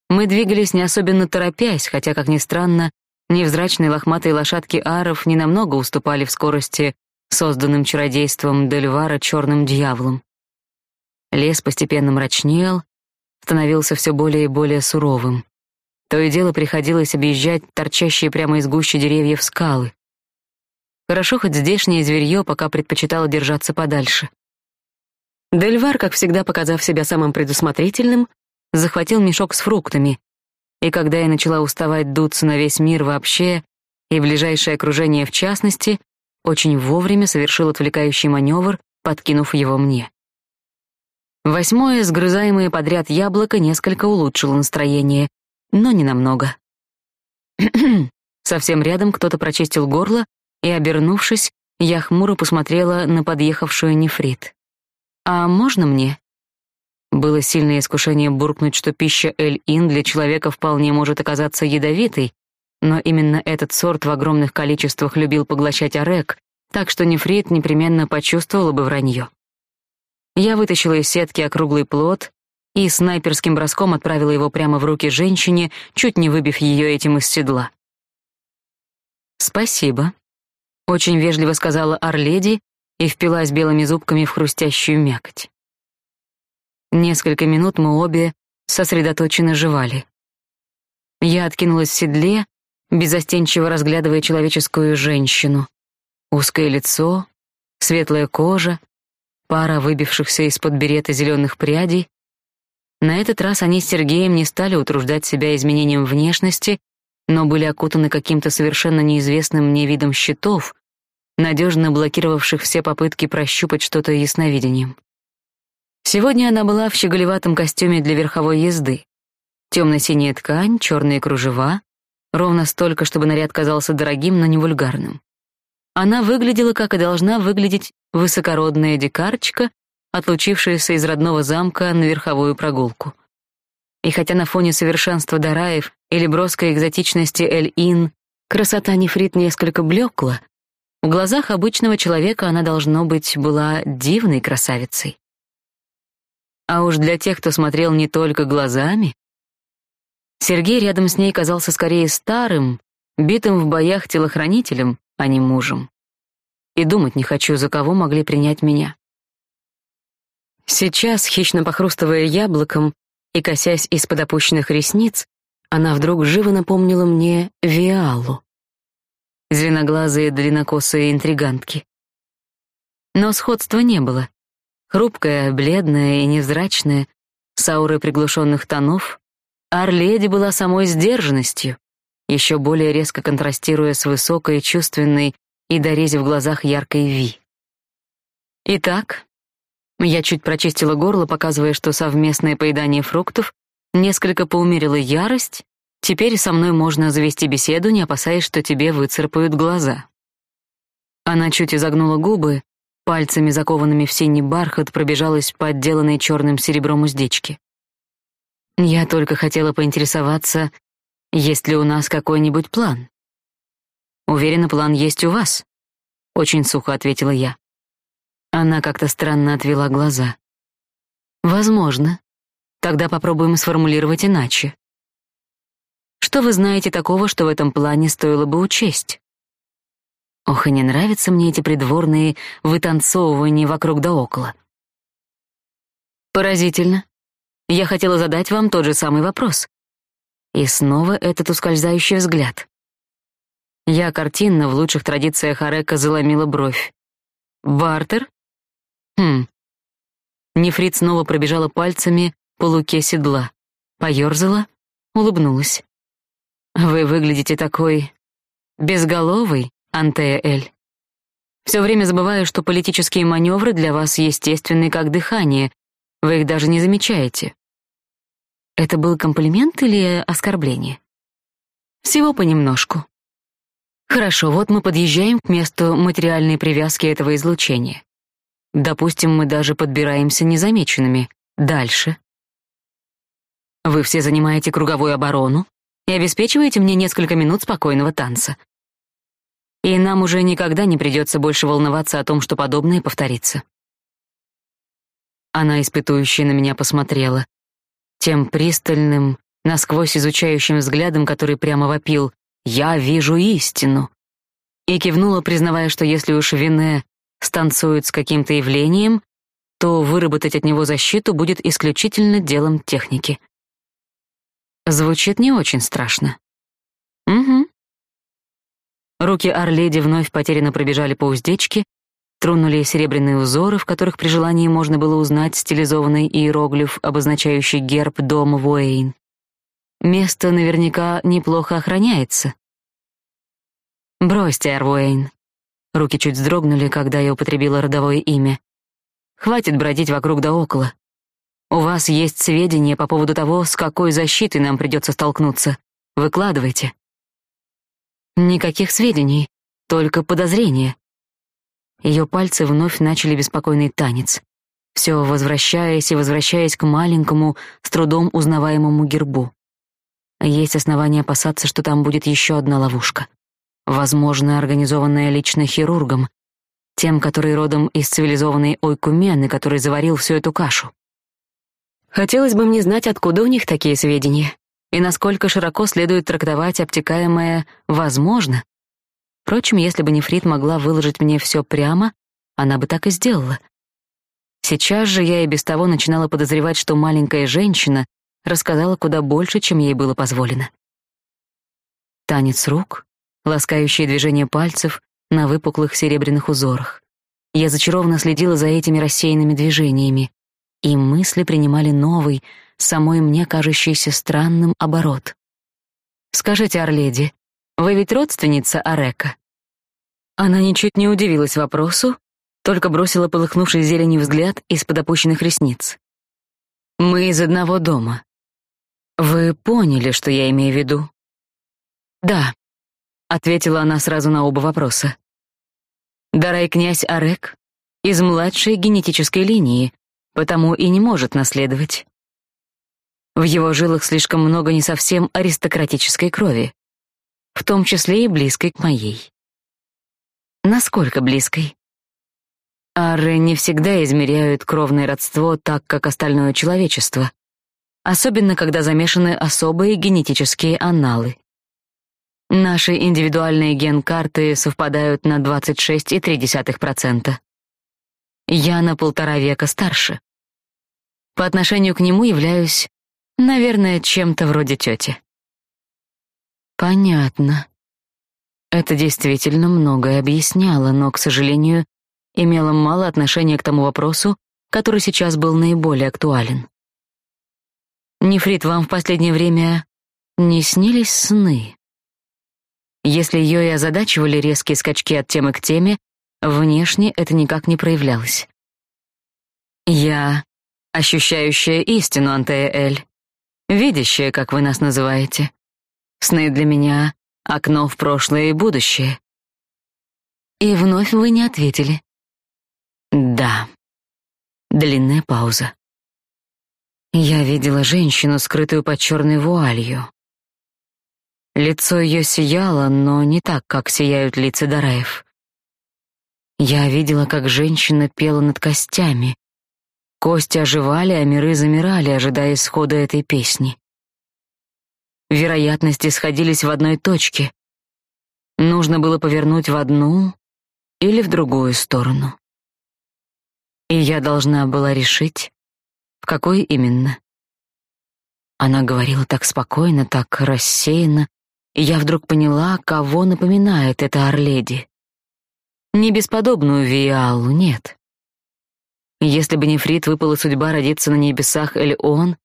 Мы двигались не особенно торопясь, хотя, как ни странно, невзрачные лохматые лошадки аров ненамного уступали в скорости созданным чародейством Дельвара черным дьяволом. Лес постепенно мрачнел, становился все более и более суровым. То и дело приходилось объезжать торчащие прямо из гущи деревьев скалы. Хорошо хоть здешнее зверье пока предпочитало держаться подальше. Дельвар, как всегда показав себя самым предусмотрительным, захватил мешок с фруктами, и когда я начала уставать дуться на весь мир вообще и ближайшее окружение в частности, очень вовремя совершил отвлекающий маневр, подкинув его мне. Восьмое, сгрызаемое подряд яблоко, несколько улучшило настроение, но не намного. Совсем рядом кто-то прочистил горло, и, обернувшись, я хмуро посмотрела на подъехавшую нефрит. «А можно мне?» Было сильное искушение буркнуть, что пища Эль-Ин для человека вполне может оказаться ядовитой, но именно этот сорт в огромных количествах любил поглощать орек, так что нефрит непременно почувствовала бы вранье. Я вытащила из сетки округлый плод и снайперским броском отправила его прямо в руки женщине, чуть не выбив ее этим из седла. «Спасибо», — очень вежливо сказала Орледи и впилась белыми зубками в хрустящую мякоть. Несколько минут мы обе сосредоточенно жевали. Я откинулась в седле, безостенчиво разглядывая человеческую женщину. Узкое лицо, светлая кожа, пара выбившихся из-под берета зеленых прядей. На этот раз они с Сергеем не стали утруждать себя изменением внешности, но были окутаны каким-то совершенно неизвестным мне видом щитов, надежно блокировавших все попытки прощупать что-то ясновидением. Сегодня она была в щеголеватом костюме для верховой езды. Темно-синяя ткань, черные кружева, ровно столько, чтобы наряд казался дорогим, но не вульгарным. Она выглядела, как и должна выглядеть высокородная дикарочка, отлучившаяся из родного замка на верховую прогулку. И хотя на фоне совершенства Дараев или броской экзотичности Эль-Ин красота Нефрит несколько блекла, в глазах обычного человека она, должно быть, была дивной красавицей. А уж для тех, кто смотрел не только глазами... Сергей рядом с ней казался скорее старым, битым в боях телохранителем, а не мужем. И думать не хочу, за кого могли принять меня. Сейчас, хищно похрустывая яблоком и косясь из-под опущенных ресниц, она вдруг живо напомнила мне Виалу. Зеленоглазые длиннокосые интригантки. Но сходства не было. Хрупкая, бледная и невзрачная, с аурой приглушенных тонов, Арледи была самой сдержанностью, еще более резко контрастируя с высокой, чувственной и дорези в глазах яркой Ви. Итак, я чуть прочистила горло, показывая, что совместное поедание фруктов несколько поумерило ярость, теперь со мной можно завести беседу, не опасаясь, что тебе выцарапают глаза. Она чуть изогнула губы, пальцами, закованными в синий бархат, пробежалась по отделанной черным серебром уздечке. Я только хотела поинтересоваться, есть ли у нас какой-нибудь план. Уверена, план есть у вас, очень сухо ответила я. Она как-то странно отвела глаза. Возможно. Тогда попробуем сформулировать иначе. Что вы знаете такого, что в этом плане стоило бы учесть? Ох, и не нравятся мне эти придворные вытанцовывания вокруг да около. Поразительно. Я хотела задать вам тот же самый вопрос. И снова этот ускользающий взгляд. Я картинно в лучших традициях Арека заломила бровь. Бартер? Хм. Нефрит снова пробежала пальцами по луке седла, поёрзала, улыбнулась. Вы выглядите такой безголовый, Антея Эль. Все время забываю, что политические маневры для вас естественны как дыхание. Вы их даже не замечаете. Это был комплимент или оскорбление? Всего понемножку. Хорошо, вот мы подъезжаем к месту материальной привязки этого излучения. Допустим, мы даже подбираемся незамеченными. Дальше. Вы все занимаете круговую оборону и обеспечиваете мне несколько минут спокойного танца. И нам уже никогда не придется больше волноваться о том, что подобное повторится. Она испытующе на меня посмотрела, тем пристальным, насквозь изучающим взглядом, который прямо вопил «Я вижу истину!» и кивнула, признавая, что если уж Вине станцует с каким-то явлением, то выработать от него защиту будет исключительно делом техники. Звучит не очень страшно. Угу. Руки Орледи вновь потерянно пробежали по уздечке, тронули серебряные узоры, в которых при желании можно было узнать стилизованный иероглиф, обозначающий герб дома Вуэйн. Место наверняка неплохо охраняется. Бросьте, Арвуэйн. Руки чуть вздрогнули, когда я употребила родовое имя. Хватит бродить вокруг да около. У вас есть сведения по поводу того, с какой защитой нам придется столкнуться. Выкладывайте. Никаких сведений, только подозрения. Ее пальцы вновь начали беспокойный танец, все возвращаясь и возвращаясь к маленькому, с трудом узнаваемому гербу. Есть основания опасаться, что там будет еще одна ловушка. Возможно, организованная лично хирургом, тем, который родом из цивилизованной Ойкумены, который заварил всю эту кашу. Хотелось бы мне знать, откуда у них такие сведения, и насколько широко следует трактовать обтекаемое «возможно». Впрочем, если бы Нефрит могла выложить мне все прямо, она бы так и сделала. Сейчас же я и без того начинала подозревать, что маленькая женщина рассказала куда больше, чем ей было позволено. Танец рук, ласкающие движения пальцев на выпуклых серебряных узорах. Я зачарованно следила за этими рассеянными движениями, и мысли принимали новый, самой мне кажущийся странным оборот. «Скажите, Орледи, вы ведь родственница Арека?» Она ничуть не удивилась вопросу, только бросила полыхнувший зеленью взгляд из-под опущенных ресниц. «Мы из одного дома. Вы поняли, что я имею в виду?» «Да», — ответила она сразу на оба вопроса. «Дарай князь Арек из младшей генетической линии, потому и не может наследовать. В его жилах слишком много не совсем аристократической крови, в том числе и близкой к моей. Насколько близкой? Ары не всегда измеряют кровное родство так, как остальное человечество, особенно когда замешаны особые генетические анналы. Наши индивидуальные ген-карты совпадают на 26,3%. Я на полтора века старше. По отношению к нему являюсь, наверное, чем-то вроде тети. Понятно. Это действительно многое объясняло, но, к сожалению, имело мало отношения к тому вопросу, который сейчас был наиболее актуален. Нефрит, вам в последнее время не снились сны? Если ее и озадачивали резкие скачки от темы к теме, внешне это никак не проявлялось. Я ощущающая истину, Антея-Эль, видящая, как вы нас называете. Сны для меня — окно в прошлое и будущее. И вновь вы не ответили. Да. Длинная пауза. Я видела женщину, скрытую под черной вуалью. Лицо ее сияло, но не так, как сияют лица Дараев. Я видела, как женщина пела над костями. Кости оживали, а миры замирали, ожидая исхода этой песни. Вероятности сходились в одной точке. Нужно было повернуть в одну или в другую сторону. И я должна была решить, в какой именно. Она говорила так спокойно, так рассеянно, и я вдруг поняла, кого напоминает эта Орледи. Не бесподобную Виалу, нет. Если бы не Фрид выпала судьба родиться на небесах или он,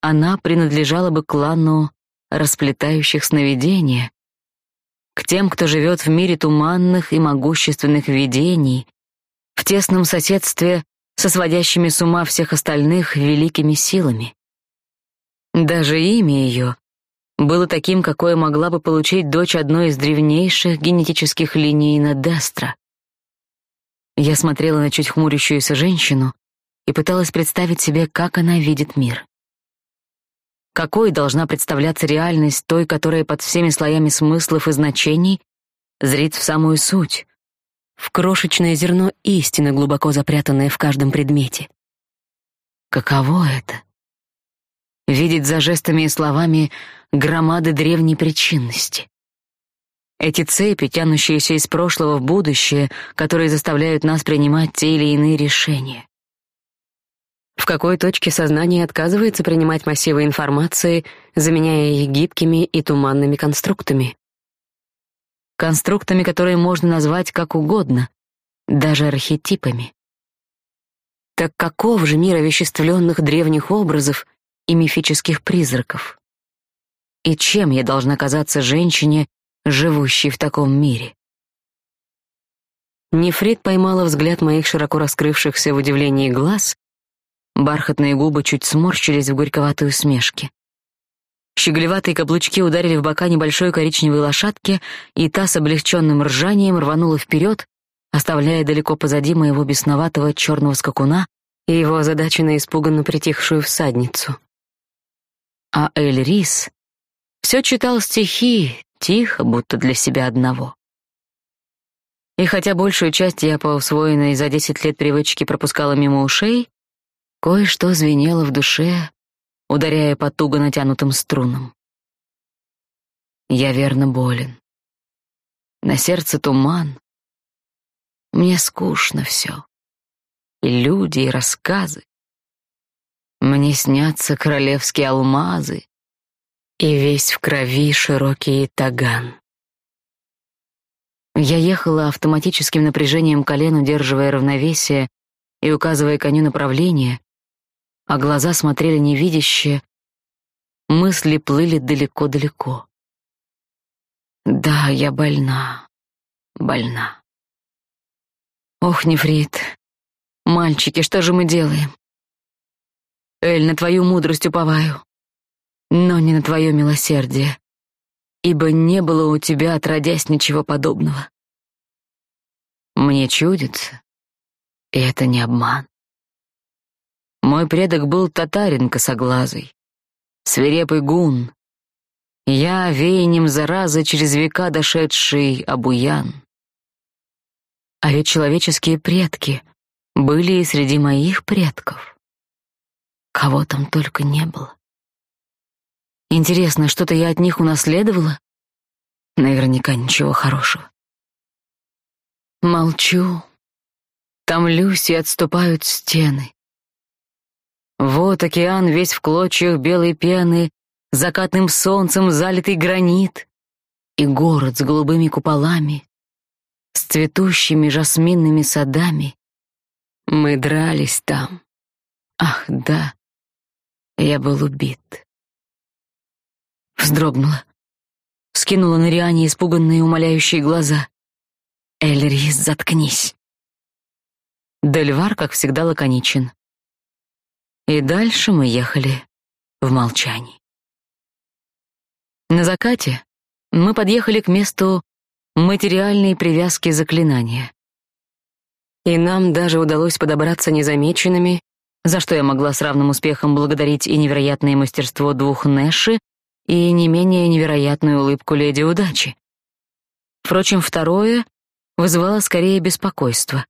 она принадлежала бы клану расплетающих сновидения, к тем, кто живет в мире туманных и могущественных видений, в тесном соседстве со сводящими с ума всех остальных великими силами. Даже имя ее было таким, какое могла бы получить дочь одной из древнейших генетических линий Надестра. Я смотрела на чуть хмурящуюся женщину и пыталась представить себе, как она видит мир. Какой должна представляться реальность той, которая под всеми слоями смыслов и значений зрит в самую суть, в крошечное зерно истины, глубоко запрятанное в каждом предмете. Каково это? Видеть за жестами и словами громады древней причинности. Эти цепи, тянущиеся из прошлого в будущее, которые заставляют нас принимать те или иные решения. В какой точке сознание отказывается принимать массивы информации, заменяя их гибкими и туманными конструктами? конструктами, которые можно назвать как угодно, даже архетипами. Так каков же мир овеществленных древних образов и мифических призраков? И чем я должна казаться женщине, живущей в таком мире? Нефрит поймала взгляд моих широко раскрывшихся в удивлении глаз, бархатные губы чуть сморщились в горьковатой усмешке. Щеголеватые каблучки ударили в бока небольшой коричневой лошадки, и та с облегченным ржанием рванула вперед, оставляя далеко позади моего бесноватого черного скакуна и его озадаченно испуганно притихшую всадницу. А Эль Рис все читал стихи, тихо, будто для себя одного. И хотя большую часть я по усвоенной за десять лет привычки пропускала мимо ушей, кое-что звенело в душе, ударяя по туго натянутым струнам. Я верно болен. На сердце туман. Мне скучно все. И люди, и рассказы. Мне снятся королевские алмазы и весь в крови широкий таган. Я ехала автоматическим напряжением колен, удерживая равновесие и указывая коню направление, а глаза смотрели невидяще, мысли плыли далеко-далеко. Да, я больна, больна. Ох, Нефрит, мальчики, что же мы делаем? Эль, на твою мудрость уповаю, но не на твое милосердие, ибо не было у тебя, отродясь, ничего подобного. Мне чудится, и это не обман. Мой предок был татарин косоглазый, свирепый гун. Я веянием заразы через века дошедший обуян. А ведь человеческие предки были и среди моих предков. Кого там только не было. Интересно, что-то я от них унаследовала? Наверняка ничего хорошего. Молчу, томлюсь и отступают стены. Вот океан весь в клочьях белой пены, закатным солнцем залитый гранит, и город с голубыми куполами, с цветущими жасминными садами. Мы дрались там. Ах, да, я был убит. Вздрогнула. Скинула на Риане испуганные умоляющие глаза. Эльрис, заткнись. Дельвар, как всегда, лаконичен. И дальше мы ехали в молчании. На закате мы подъехали к месту материальной привязки заклинания. И нам даже удалось подобраться незамеченными, за что я могла с равным успехом благодарить и невероятное мастерство двух Нэши, и не менее невероятную улыбку леди удачи. Впрочем, второе вызывало скорее беспокойство.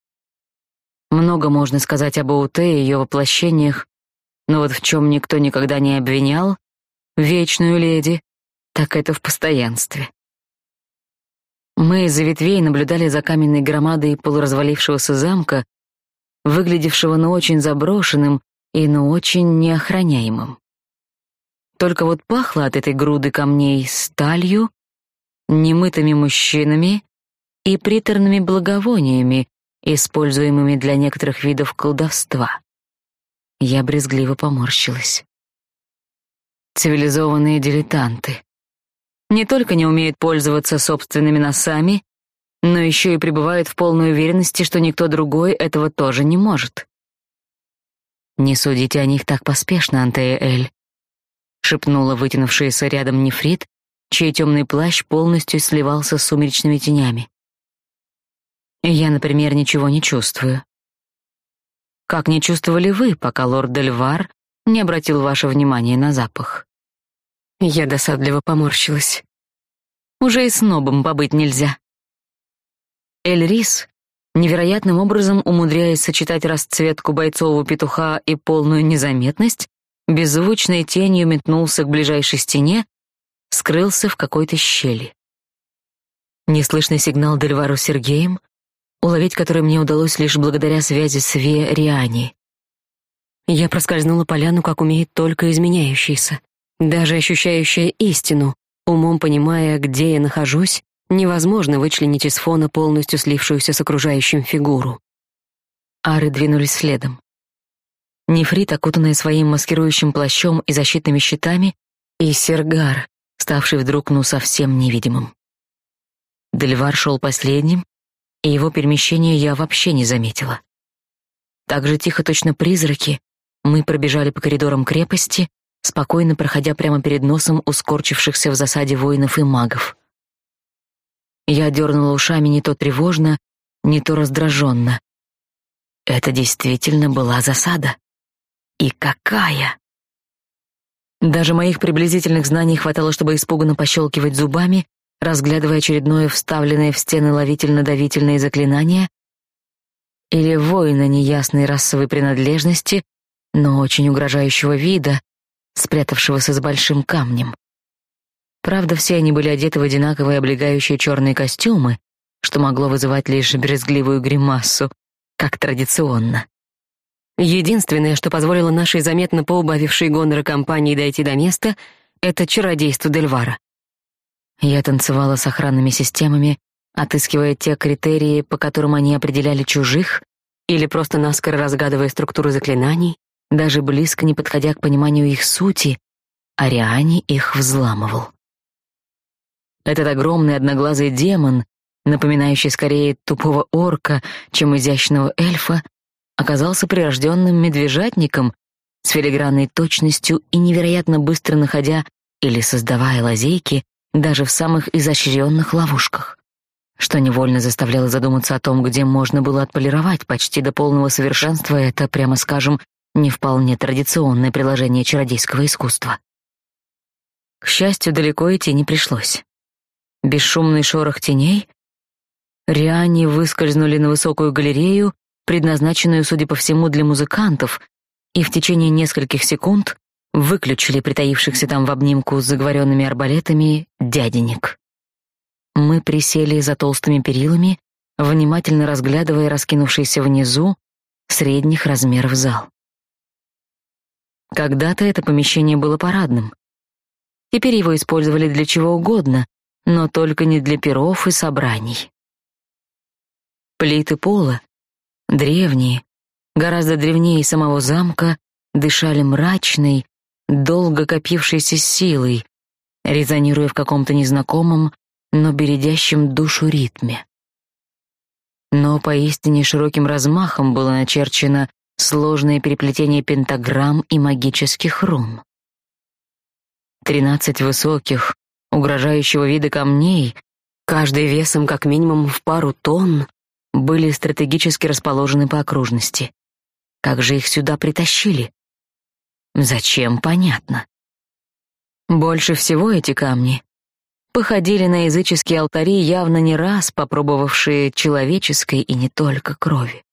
Много можно сказать об АУТ и ее воплощениях, но вот в чем никто никогда не обвинял вечную леди, так это в постоянстве. Мы из-за ветвей наблюдали за каменной громадой полуразвалившегося замка, выглядевшего ну очень заброшенным и ну очень неохраняемым. Только вот пахло от этой груды камней сталью, немытыми мужчинами и приторными благовониями, используемыми для некоторых видов колдовства. Я брезгливо поморщилась. Цивилизованные дилетанты. Не только не умеют пользоваться собственными носами, но еще и пребывают в полной уверенности, что никто другой этого тоже не может. «Не судите о них так поспешно, Антея-Эль», — шепнула вытянувшаяся рядом нефрит, чей темный плащ полностью сливался с сумеречными тенями. Я, например, ничего не чувствую. Как не чувствовали вы, пока лорд Дельвар не обратил ваше внимание на запах? Я досадливо поморщилась. Уже и снобом побыть нельзя. Эльрис, невероятным образом умудряясь сочетать расцветку бойцового петуха и полную незаметность, беззвучной тенью метнулся к ближайшей стене, скрылся в какой-то щели. Неслышный сигнал Дельвару Сергеем уловить который мне удалось лишь благодаря связи с Ве Риани. Я проскользнула поляну, как умеет только изменяющийся, даже ощущающая истину, умом понимая, где я нахожусь, невозможно вычленить из фона полностью слившуюся с окружающим фигуру. Ары двинулись следом. Нефрит, окутанная своим маскирующим плащом и защитными щитами, и Сергар, ставший вдруг ну совсем невидимым. Дельвар шел последним, и его перемещение я вообще не заметила. Так же тихо, точно призраки, мы пробежали по коридорам крепости, спокойно проходя прямо перед носом ускорчившихся в засаде воинов и магов. Я дернула ушами не то тревожно, не то раздраженно. Это действительно была засада. И какая! Даже моих приблизительных знаний хватало, чтобы испуганно пощелкивать зубами разглядывая очередное вставленное в стены ловительно-давительное заклинание, или воина неясной расовой принадлежности, но очень угрожающего вида, спрятавшегося за большим камнем. Правда, все они были одеты в одинаковые облегающие черные костюмы, что могло вызывать лишь брезгливую гримасу, как традиционно. Единственное, что позволило нашей заметно поубавившей гонора компании дойти до места, это чародейство Дельвара. Я танцевала с охранными системами, отыскивая те критерии, по которым они определяли чужих, или просто наскоро разгадывая структуру заклинаний, даже близко не подходя к пониманию их сути, Ариане их взламывал. Этот огромный одноглазый демон, напоминающий скорее тупого орка, чем изящного эльфа, оказался прирожденным медвежатником с филигранной точностью и невероятно быстро находя или создавая лазейки даже в самых изощренных ловушках, что невольно заставляло задуматься о том, где можно было отполировать почти до полного совершенства это, прямо скажем, не вполне традиционное приложение чародейского искусства. К счастью, далеко идти не пришлось. Бесшумный шорох теней, Риане выскользнули на высокую галерею, предназначенную, судя по всему, для музыкантов, и в течение нескольких секунд выключили притаившихся там в обнимку с заговоренными арбалетами дяденек. Мы присели за толстыми перилами, внимательно разглядывая раскинувшийся внизу средних размеров зал. Когда-то это помещение было парадным. Теперь его использовали для чего угодно, но только не для перов и собраний. Плиты пола, древние, гораздо древнее самого замка, дышали мрачной, долго копившейся силой, резонируя в каком-то незнакомом, но бередящем душу ритме. Но поистине широким размахом было начерчено сложное переплетение пентаграмм и магических рун. Тринадцать высоких, угрожающего вида камней, каждый весом как минимум в пару тонн, были стратегически расположены по окружности. Как же их сюда притащили? Зачем, понятно. Больше всего эти камни походили на языческие алтари, явно не раз попробовавшие человеческой и не только крови.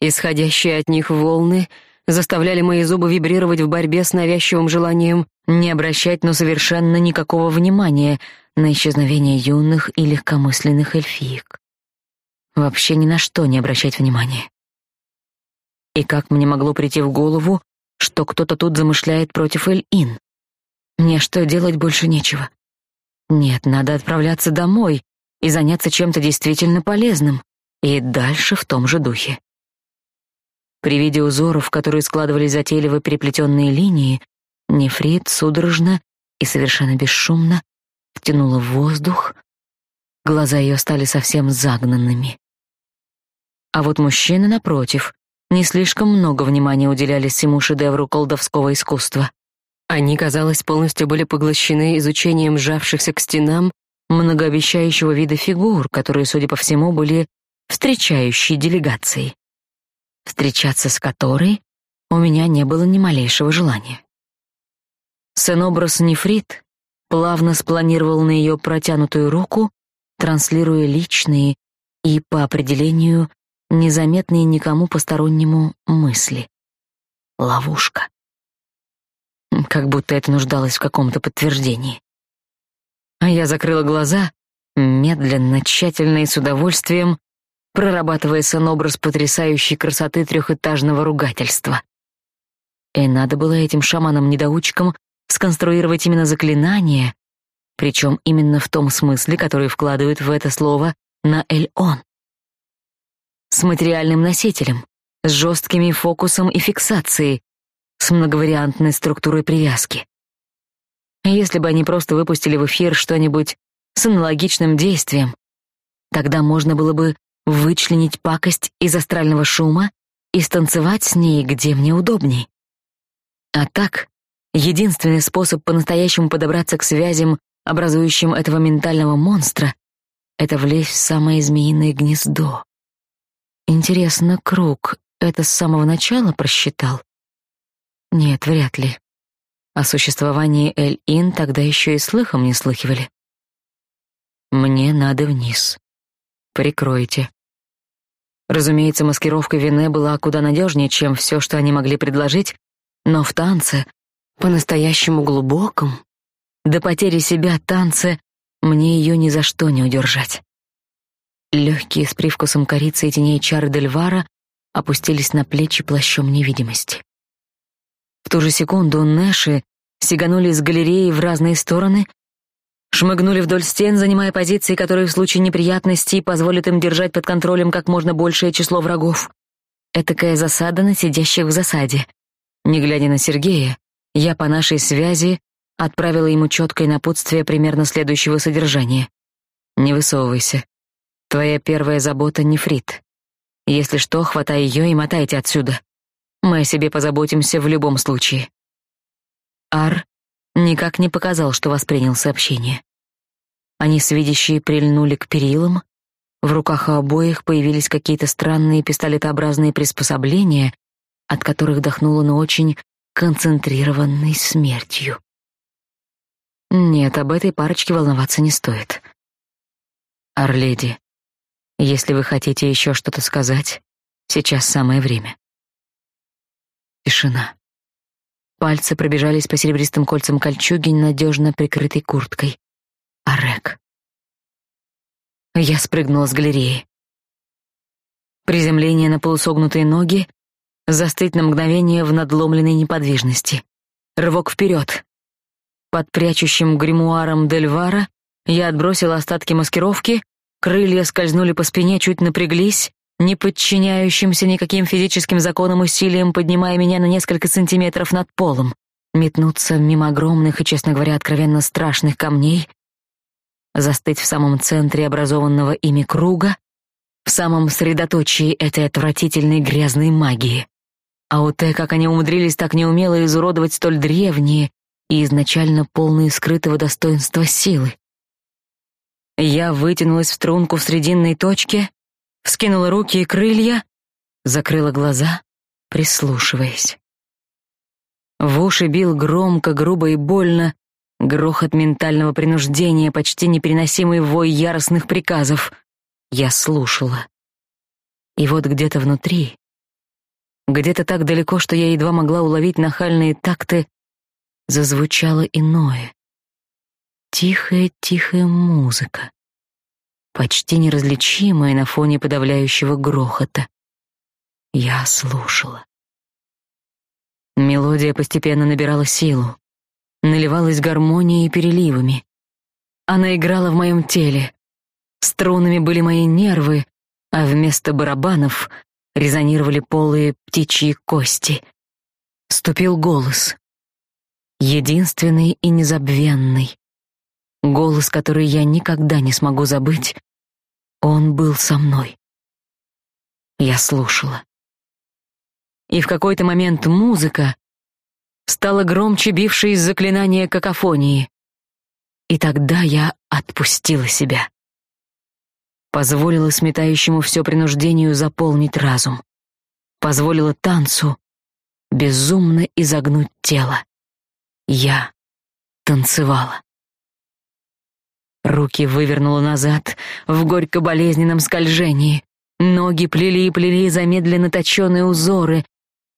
Исходящие от них волны заставляли мои зубы вибрировать в борьбе с навязчивым желанием не обращать, но совершенно никакого внимания на исчезновение юных и легкомысленных эльфиек. Вообще ни на что не обращать внимания. И как мне могло прийти в голову, что кто-то тут замышляет против Эль-Ин? Мне что, делать больше нечего? Нет, надо отправляться домой и заняться чем-то действительно полезным, и дальше в том же духе. При виде узоров, которые складывались затейливо переплетенные линии, Нефрит судорожно и совершенно бесшумно втянула воздух, глаза ее стали совсем загнанными. А вот мужчины, напротив, не слишком много внимания уделяли всему шедевру колдовского искусства. Они, казалось, полностью были поглощены изучением сжавшихся к стенам многообещающего вида фигур, которые, судя по всему, были встречающей делегацией. Встречаться с которой у меня не было ни малейшего желания. Сеноброс Нефрит плавно спланировал на ее протянутую руку, транслируя личные и, по определению, незаметные никому постороннему мысли. Ловушка как будто это нуждалось в каком-то подтверждении. А я закрыла глаза, медленно, тщательно и с удовольствием, прорабатывая сон-образ потрясающей красоты трехэтажного ругательства. И надо было этим шаманам-недоучкам сконструировать именно заклинание, причем именно в том смысле, который вкладывают в это слово на «эль-он». С материальным носителем, с жесткими фокусом и фиксацией, с многовариантной структурой привязки. Если бы они просто выпустили в эфир что-нибудь с аналогичным действием, тогда можно было бы вычленить пакость из астрального шума и станцевать с ней, где мне удобней. А так, единственный способ по-настоящему подобраться к связям, образующим этого ментального монстра, это влезть в самое змеиное гнездо. Интересно, круг это с самого начала просчитал? Нет, вряд ли. О существовании Эль-Ин тогда еще и слыхом не слыхивали. Мне надо вниз. Прикройте. Разумеется, маскировка Вине была куда надежнее, чем все, что они могли предложить, но в танце, по-настоящему глубоком, до потери себя танце, мне ее ни за что не удержать. Легкие с привкусом корицы и теней чары Дельвара опустились на плечи плащом невидимости. В ту же секунду Нэши сиганули из галереи в разные стороны, шмыгнули вдоль стен, занимая позиции, которые в случае неприятностей позволят им держать под контролем как можно большее число врагов. Этакая засада на сидящих в засаде. Не глядя на Сергея, я по нашей связи отправила ему четкое напутствие примерно следующего содержания. «Не высовывайся. Твоя первая забота — нефрит. Если что, хватай ее и мотайте отсюда. Мы о себе позаботимся в любом случае. Ар никак не показал, что воспринял сообщение. Они с видящие прильнули к перилам, в руках у обоих появились какие-то странные пистолетообразные приспособления, от которых дохнуло на очень концентрированной смертью. Нет, об этой парочке волноваться не стоит. Арледи, если вы хотите еще что-то сказать, сейчас самое время. Тишина. Пальцы пробежались по серебристым кольцам кольчуги, надежно прикрытой курткой. Арек. Я спрыгнула с галереи. Приземление на полусогнутые ноги, застыть на мгновение в надломленной неподвижности. Рывок вперед. Под прячущим гримуаром Дельвара я отбросила остатки маскировки, крылья скользнули по спине, чуть напряглись, не подчиняющимся никаким физическим законам усилием, поднимая меня на несколько сантиметров над полом. Метнуться мимо огромных и, честно говоря, откровенно страшных камней, застыть в самом центре образованного ими круга, в самом средоточии этой отвратительной грязной магии. А у Т, как они умудрились так неумело изуродовать столь древние и изначально полные скрытого достоинства силы. Я вытянулась в струнку в срединной точке, вскинула руки и крылья, закрыла глаза, прислушиваясь. В уши бил громко, грубо и больно, грохот ментального принуждения, почти непереносимый вой яростных приказов. Я слушала. И вот где-то внутри, где-то так далеко, что я едва могла уловить нахальные такты, зазвучало иное. Тихая-тихая музыка, почти неразличимая на фоне подавляющего грохота. Я слушала. Мелодия постепенно набирала силу, наливалась гармонией и переливами. Она играла в моем теле. Струнами были мои нервы, а вместо барабанов резонировали полые птичьи кости. Вступил голос. Единственный и незабвенный. Голос, который я никогда не смогу забыть. Он был со мной. Я слушала. И в какой-то момент музыка стала громче бившей из заклинания какофонии. И тогда я отпустила себя позволила сметающему все принуждению заполнить разум, позволила танцу безумно изогнуть тело. Я танцевала. Руки вывернула назад в горько-болезненном скольжении. Ноги плели и плели замедленно точеные узоры.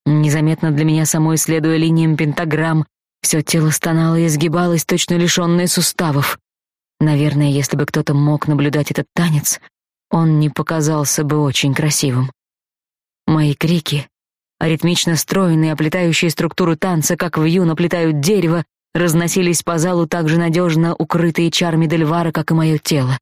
Незаметно для меня самой, следуя линиям пентаграмм, все тело стонало и изгибалось, точно лишенное суставов. Наверное, если бы кто-то мог наблюдать этот танец, он не показался бы очень красивым. Мои крики, ритмично стройные, оплетающие структуру танца, как вью наплетают дерево, разносились по залу так же надежно, укрытые чарами Дельвара, как и мое тело.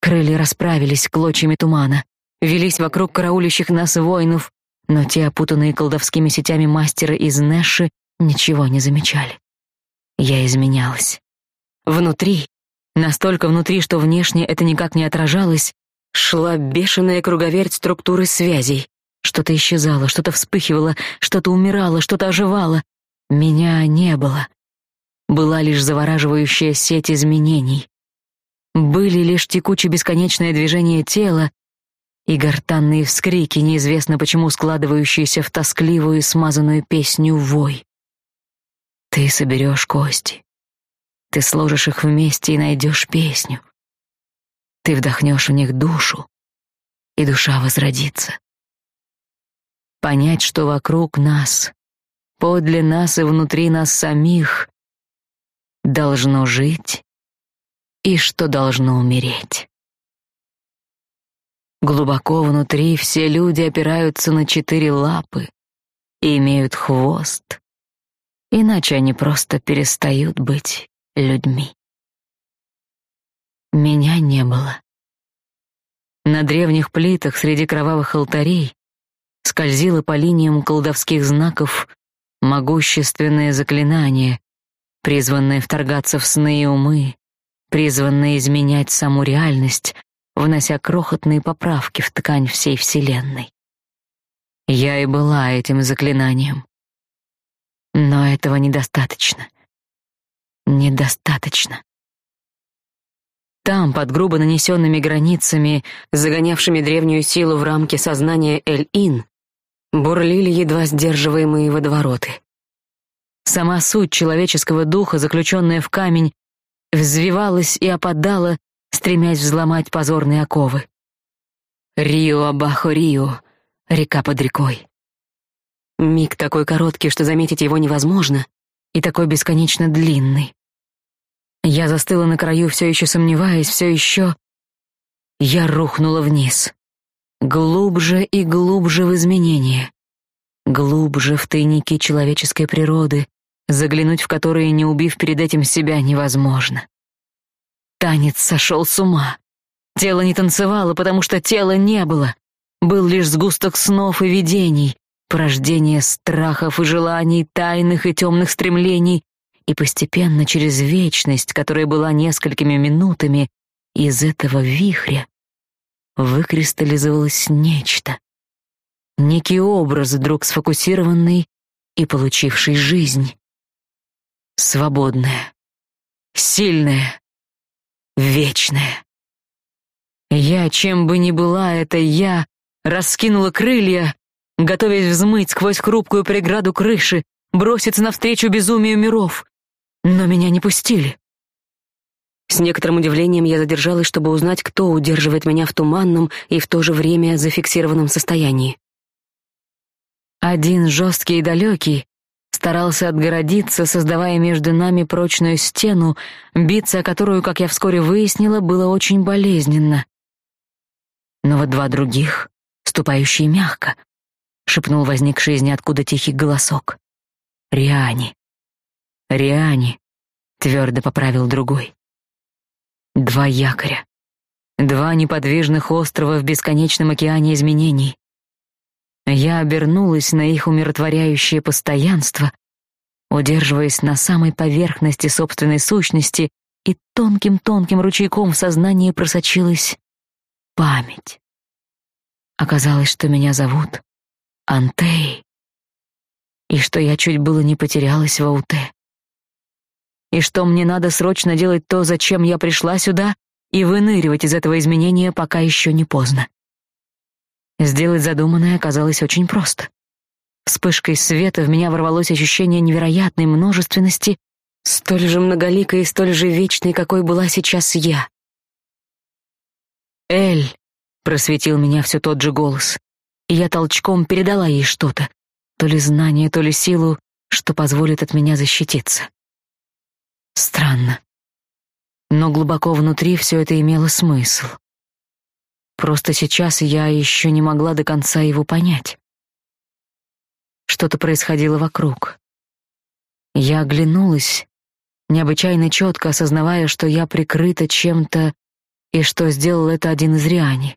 Крылья расправились клочьями тумана, велись вокруг караулищих нас воинов, но те, опутанные колдовскими сетями мастера из Нэши, ничего не замечали. Я изменялась. Внутри, Настолько внутри, что внешне это никак не отражалось, шла бешеная круговерть структуры связей. Что-то исчезало, что-то вспыхивало, что-то умирало, что-то оживало. Меня не было. Была лишь завораживающая сеть изменений. Были лишь текуче бесконечное движение тела и гортанные вскрики, неизвестно почему складывающиеся в тоскливую и смазанную песню вой. Ты соберешь кости, ты сложишь их вместе и найдешь песню. Ты вдохнешь в них душу, и душа возродится. Понять, что вокруг нас, подле нас и внутри нас самих должно жить и что должно умереть. Глубоко внутри все люди опираются на четыре лапы и имеют хвост, иначе они просто перестают быть людьми. Меня не было. На древних плитах среди кровавых алтарей скользило по линиям колдовских знаков могущественное заклинание, призванное вторгаться в сны и умы, призванное изменять саму реальность, внося крохотные поправки в ткань всей Вселенной. Я и была этим заклинанием. Но этого недостаточно недостаточно. Там, под грубо нанесенными границами, загонявшими древнюю силу в рамки сознания Эль-Ин, бурлили едва сдерживаемые водовороты. Сама суть человеческого духа, заключенная в камень, взвивалась и опадала, стремясь взломать позорные оковы. Рио Абахо Рио, река под рекой. Миг такой короткий, что заметить его невозможно, и такой бесконечно длинный. Я застыла на краю, все еще сомневаясь, все еще... Я рухнула вниз. Глубже и глубже в изменения. Глубже в тайники человеческой природы, заглянуть в которые, не убив перед этим себя, невозможно. Танец сошел с ума. Тело не танцевало, потому что тела не было. Был лишь сгусток снов и видений, порождение страхов и желаний, тайных и темных стремлений, и постепенно через вечность, которая была несколькими минутами, из этого вихря выкристаллизовалось нечто. Некий образ, вдруг сфокусированный и получивший жизнь. Свободная, сильная, вечная. Я, чем бы ни была это я, раскинула крылья, готовясь взмыть сквозь хрупкую преграду крыши, броситься навстречу безумию миров. Но меня не пустили. С некоторым удивлением я задержалась, чтобы узнать, кто удерживает меня в туманном и в то же время зафиксированном состоянии. Один жесткий и далекий старался отгородиться, создавая между нами прочную стену, биться о которую, как я вскоре выяснила, было очень болезненно. Но вот два других, ступающие мягко, шепнул возникший из ниоткуда тихий голосок. Риани. Риани, твердо поправил другой. Два якоря. Два неподвижных острова в бесконечном океане изменений. Я обернулась на их умиротворяющее постоянство, удерживаясь на самой поверхности собственной сущности, и тонким-тонким ручейком в сознании просочилась память. Оказалось, что меня зовут Антей, и что я чуть было не потерялась в Ауте и что мне надо срочно делать то, зачем я пришла сюда, и выныривать из этого изменения, пока еще не поздно. Сделать задуманное оказалось очень просто. Вспышкой света в меня ворвалось ощущение невероятной множественности, столь же многоликой и столь же вечной, какой была сейчас я. «Эль!» — просветил меня все тот же голос, и я толчком передала ей что-то, то ли знание, то ли силу, что позволит от меня защититься. Странно. Но глубоко внутри все это имело смысл. Просто сейчас я еще не могла до конца его понять. Что-то происходило вокруг. Я оглянулась, необычайно четко осознавая, что я прикрыта чем-то и что сделал это один из Риани.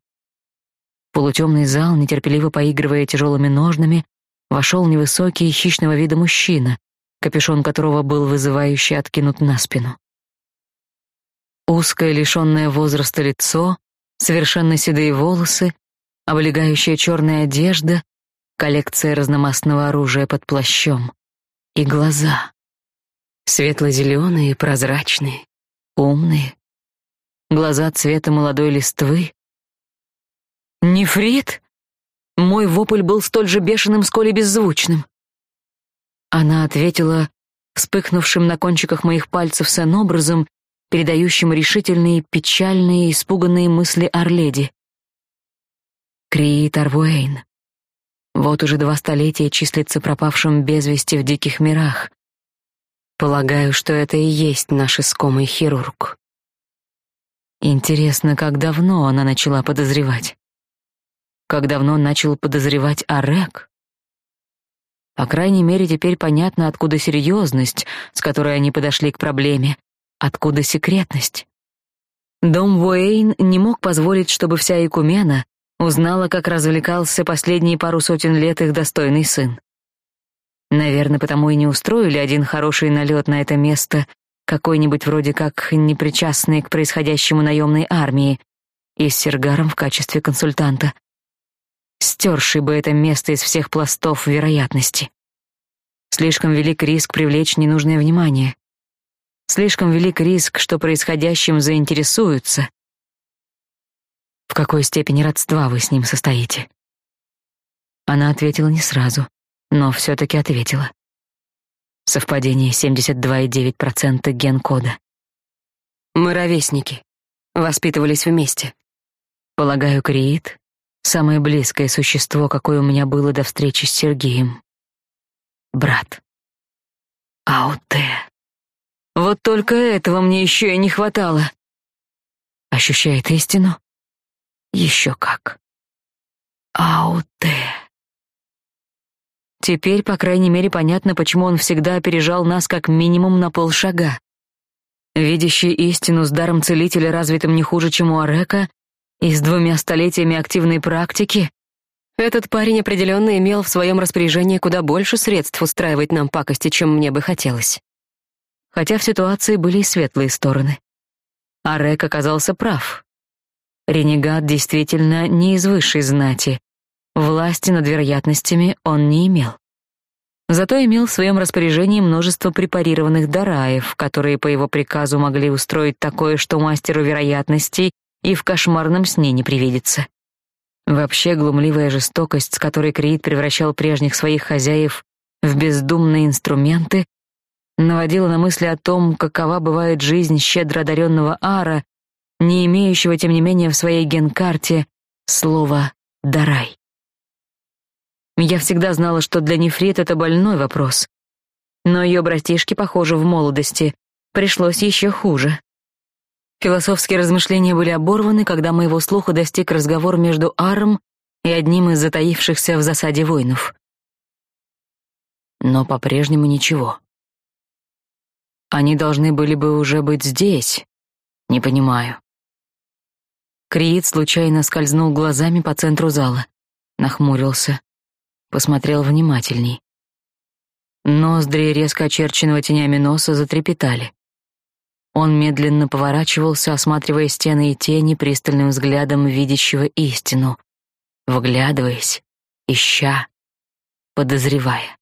полутемный зал, нетерпеливо поигрывая тяжелыми ножнами, вошел невысокий хищного вида мужчина, капюшон которого был вызывающе откинут на спину. Узкое, лишенное возраста лицо, совершенно седые волосы, облегающая черная одежда, коллекция разномастного оружия под плащом и глаза. Светло-зеленые, прозрачные, умные. Глаза цвета молодой листвы. «Нефрит?» Мой вопль был столь же бешеным, сколь и беззвучным. Она ответила вспыхнувшим на кончиках моих пальцев сэн-образом, передающим решительные, печальные, испуганные мысли Орледи. Криит Арвуэйн. Вот уже два столетия числится пропавшим без вести в диких мирах. Полагаю, что это и есть наш искомый хирург. Интересно, как давно она начала подозревать? Как давно начал подозревать Арек? По крайней мере, теперь понятно, откуда серьезность, с которой они подошли к проблеме, откуда секретность. Дом Вуэйн не мог позволить, чтобы вся Икумена узнала, как развлекался последние пару сотен лет их достойный сын. Наверное, потому и не устроили один хороший налет на это место, какой-нибудь вроде как непричастный к происходящему наемной армии, и с Сергаром в качестве консультанта стерший бы это место из всех пластов вероятности. Слишком велик риск привлечь ненужное внимание. Слишком велик риск, что происходящим заинтересуются. В какой степени родства вы с ним состоите? Она ответила не сразу, но все таки ответила. Совпадение 72,9% ген-кода. Мы ровесники, воспитывались вместе. Полагаю, Криит Самое близкое существо, какое у меня было до встречи с Сергеем. Брат. Ауте. Вот только этого мне еще и не хватало. Ощущает истину? Еще как. Ауте. Теперь, по крайней мере, понятно, почему он всегда опережал нас как минимум на полшага. Видящий истину с даром целителя развитым не хуже, чем у Арека, И с двумя столетиями активной практики этот парень определенно имел в своем распоряжении куда больше средств устраивать нам пакости, чем мне бы хотелось. Хотя в ситуации были и светлые стороны. А Рек оказался прав. Ренегат действительно не из высшей знати. Власти над вероятностями он не имел. Зато имел в своем распоряжении множество препарированных дараев, которые по его приказу могли устроить такое, что мастеру вероятностей и в кошмарном сне не привидится. Вообще глумливая жестокость, с которой Криит превращал прежних своих хозяев в бездумные инструменты, наводила на мысли о том, какова бывает жизнь щедро одаренного Ара, не имеющего, тем не менее, в своей генкарте слова «дарай». Я всегда знала, что для Нефрит это больной вопрос. Но ее братишке, похоже, в молодости пришлось еще хуже. Философские размышления были оборваны, когда моего слуха достиг разговор между Аром и одним из затаившихся в засаде воинов. Но по-прежнему ничего. Они должны были бы уже быть здесь. Не понимаю. Криит случайно скользнул глазами по центру зала, нахмурился, посмотрел внимательней. Ноздри резко очерченного тенями носа затрепетали. Он медленно поворачивался, осматривая стены и тени пристальным взглядом видящего истину, вглядываясь, ища, подозревая.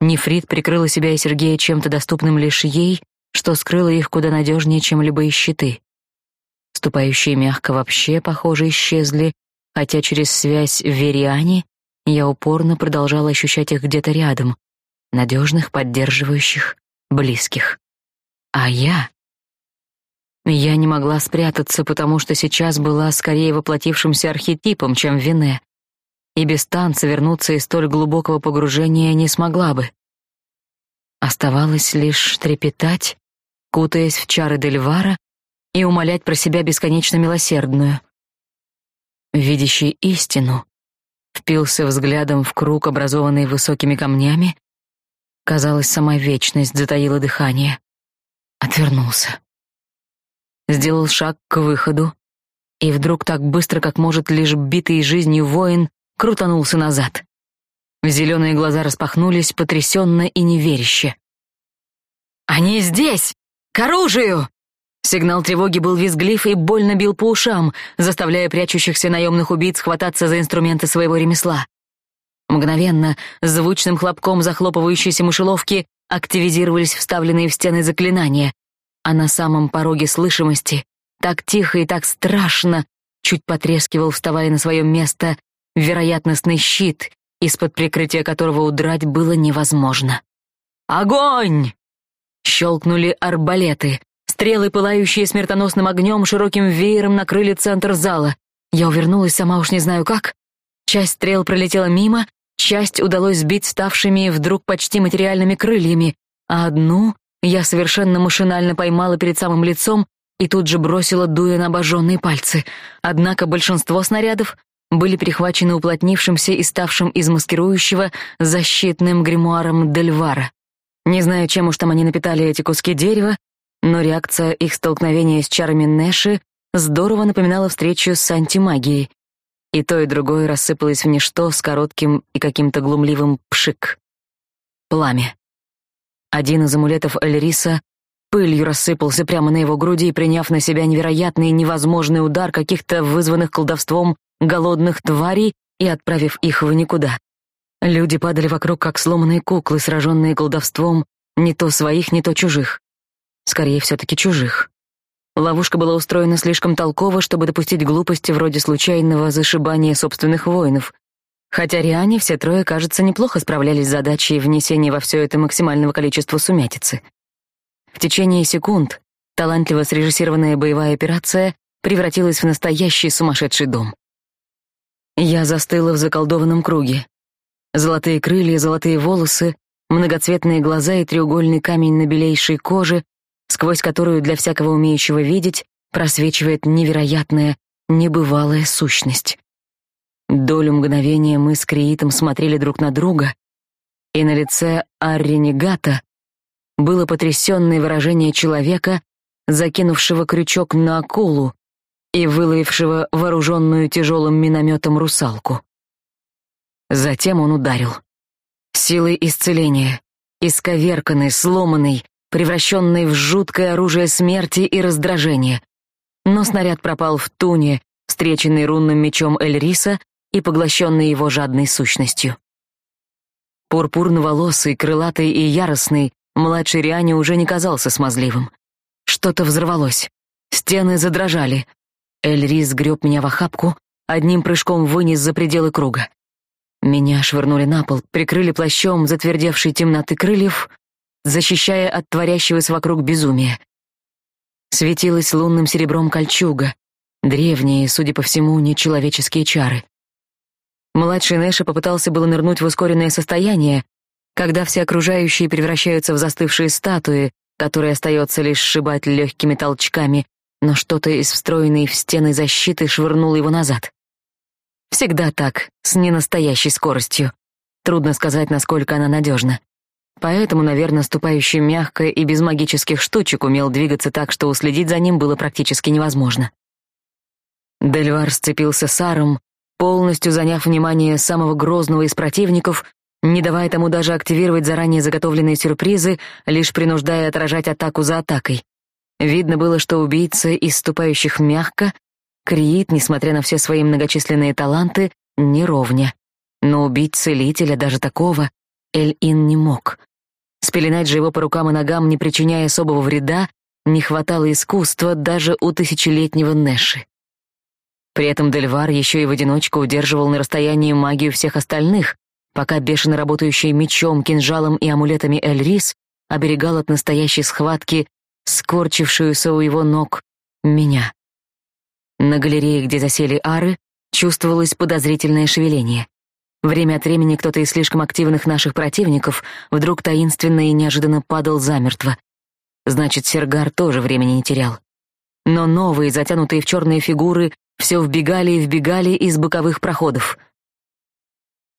Нефрит прикрыла себя и Сергея чем-то доступным лишь ей, что скрыло их куда надежнее, чем любые щиты. Ступающие мягко вообще, похоже, исчезли, хотя через связь в Вериане я упорно продолжала ощущать их где-то рядом, надежных, поддерживающих, близких. А я... Я не могла спрятаться, потому что сейчас была скорее воплотившимся архетипом, чем Вине, и без танца вернуться из столь глубокого погружения не смогла бы. Оставалось лишь трепетать, кутаясь в чары Дельвара и умолять про себя бесконечно милосердную. Видящий истину впился взглядом в круг, образованный высокими камнями. Казалось, сама вечность затаила дыхание отвернулся. Сделал шаг к выходу, и вдруг так быстро, как может лишь битый жизнью воин, крутанулся назад. Зеленые глаза распахнулись, потрясенно и неверяще. «Они здесь! К оружию!» Сигнал тревоги был визглив и больно бил по ушам, заставляя прячущихся наемных убийц хвататься за инструменты своего ремесла. Мгновенно, звучным хлопком захлопывающейся мышеловки, активизировались вставленные в стены заклинания, а на самом пороге слышимости, так тихо и так страшно, чуть потрескивал, вставая на свое место, вероятностный щит, из-под прикрытия которого удрать было невозможно. «Огонь!» Щелкнули арбалеты. Стрелы, пылающие смертоносным огнем, широким веером накрыли центр зала. Я увернулась, сама уж не знаю как. Часть стрел пролетела мимо, Часть удалось сбить ставшими вдруг почти материальными крыльями, а одну я совершенно машинально поймала перед самым лицом и тут же бросила, дуя на обожженные пальцы. Однако большинство снарядов были перехвачены уплотнившимся и ставшим из маскирующего защитным гримуаром Дельвара. Не знаю, чем уж там они напитали эти куски дерева, но реакция их столкновения с чарами Нэши здорово напоминала встречу с антимагией. И то, и другое рассыпалось в ничто с коротким и каким-то глумливым пшик. Пламя. Один из амулетов Эльриса пылью рассыпался прямо на его груди, приняв на себя невероятный и невозможный удар каких-то вызванных колдовством голодных тварей и отправив их в никуда. Люди падали вокруг, как сломанные куклы, сраженные колдовством не то своих, не то чужих. Скорее, все-таки чужих. Ловушка была устроена слишком толково, чтобы допустить глупости вроде случайного зашибания собственных воинов. Хотя Риане все трое, кажется, неплохо справлялись с задачей внесения во все это максимального количества сумятицы. В течение секунд талантливо срежиссированная боевая операция превратилась в настоящий сумасшедший дом. Я застыла в заколдованном круге. Золотые крылья, золотые волосы, многоцветные глаза и треугольный камень на белейшей коже сквозь которую для всякого умеющего видеть просвечивает невероятная, небывалая сущность. Долю мгновения мы с Криитом смотрели друг на друга, и на лице Арренегата было потрясённое выражение человека, закинувшего крючок на акулу, и выловившего вооруженную тяжелым минометом русалку. Затем он ударил. Силой исцеления, исковерканный, сломанный, превращенный в жуткое оружие смерти и раздражения. Но снаряд пропал в туне, встреченный рунным мечом Эльриса и поглощенный его жадной сущностью. Пурпурноволосый, крылатый и яростный, младший Риане уже не казался смазливым. Что-то взорвалось. Стены задрожали. Эльрис греб меня в охапку, одним прыжком вынес за пределы круга. Меня швырнули на пол, прикрыли плащом затвердевшей темноты крыльев, защищая от творящегося вокруг безумия. Светилась лунным серебром кольчуга, древние, судя по всему, нечеловеческие чары. Младший Нэша попытался было нырнуть в ускоренное состояние, когда все окружающие превращаются в застывшие статуи, которые остается лишь сшибать легкими толчками, но что-то из встроенной в стены защиты швырнуло его назад. Всегда так, с ненастоящей скоростью. Трудно сказать, насколько она надежна. Поэтому, наверное, ступающий мягко и без магических штучек умел двигаться так, что уследить за ним было практически невозможно. Дельвар сцепился с Аром, полностью заняв внимание самого грозного из противников, не давая тому даже активировать заранее заготовленные сюрпризы, лишь принуждая отражать атаку за атакой. Видно было, что убийца из ступающих мягко Криит, несмотря на все свои многочисленные таланты, не ровня. Но убить целителя, даже такого, Эль-Ин не мог. Спеленать же его по рукам и ногам, не причиняя особого вреда, не хватало искусства даже у тысячелетнего Нэши. При этом Дельвар еще и в одиночку удерживал на расстоянии магию всех остальных, пока бешено работающий мечом, кинжалом и амулетами Эльрис оберегал от настоящей схватки скорчившуюся у его ног меня. На галерее, где засели ары, чувствовалось подозрительное шевеление. Время от времени кто-то из слишком активных наших противников вдруг таинственно и неожиданно падал замертво. Значит, Сергар тоже времени не терял. Но новые, затянутые в черные фигуры, все вбегали и вбегали из боковых проходов.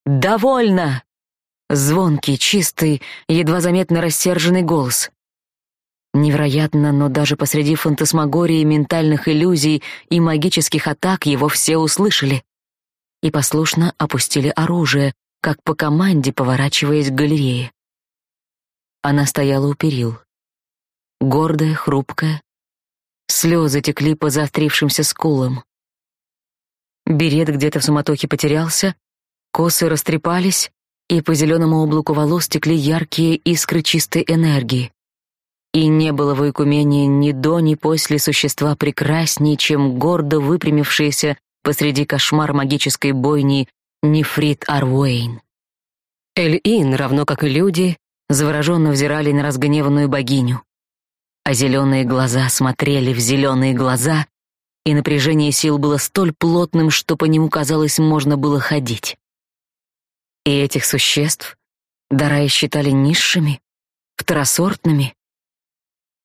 «Довольно!» Звонкий, чистый, едва заметно рассерженный голос. Невероятно, но даже посреди фантасмагории ментальных иллюзий и магических атак его все услышали. И послушно опустили оружие, как по команде, поворачиваясь к галерее. Она стояла у перил. Гордая, хрупкая. Слезы текли по заострившимся скулам. Берет где-то в суматохе потерялся, косы растрепались, и по зеленому облаку волос текли яркие искры чистой энергии. И не было в Икумене ни до, ни после существа прекраснее, чем гордо выпрямившееся посреди кошмар магической бойни Нефрит Арвуэйн. Эль-Ин, равно как и люди, завороженно взирали на разгневанную богиню. А зеленые глаза смотрели в зеленые глаза, и напряжение сил было столь плотным, что по нему, казалось, можно было ходить. И этих существ Дараи считали низшими, второсортными,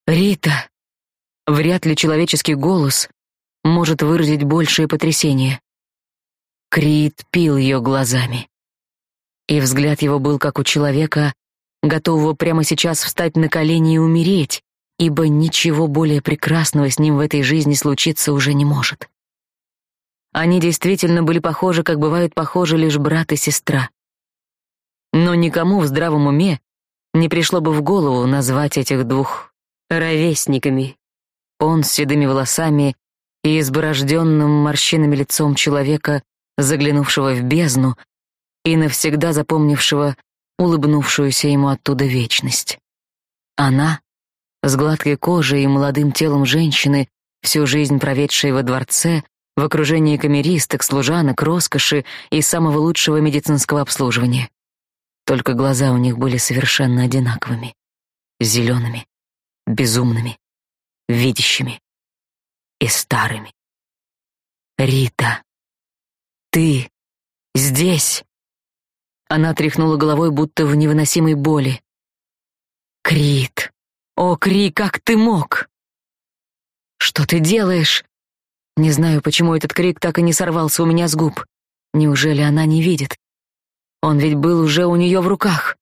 Рита. Вряд ли человеческий голос может выразить большее потрясение. Крит пил ее глазами. И взгляд его был как у человека, готового прямо сейчас встать на колени и умереть, ибо ничего более прекрасного с ним в этой жизни случиться уже не может. Они действительно были похожи, как бывают похожи лишь брат и сестра. Но никому в здравом уме не пришло бы в голову назвать этих двух ровесниками. Он с седыми волосами и изборожденным морщинами лицом человека, заглянувшего в бездну и навсегда запомнившего улыбнувшуюся ему оттуда вечность. Она, с гладкой кожей и молодым телом женщины, всю жизнь проведшей во дворце, в окружении камеристок, служанок, роскоши и самого лучшего медицинского обслуживания. Только глаза у них были совершенно одинаковыми, зелеными, безумными, видящими и старыми. Рита, ты здесь? Она тряхнула головой, будто в невыносимой боли. Крит, о, Кри, как ты мог? Что ты делаешь? Не знаю, почему этот крик так и не сорвался у меня с губ. Неужели она не видит? Он ведь был уже у нее в руках.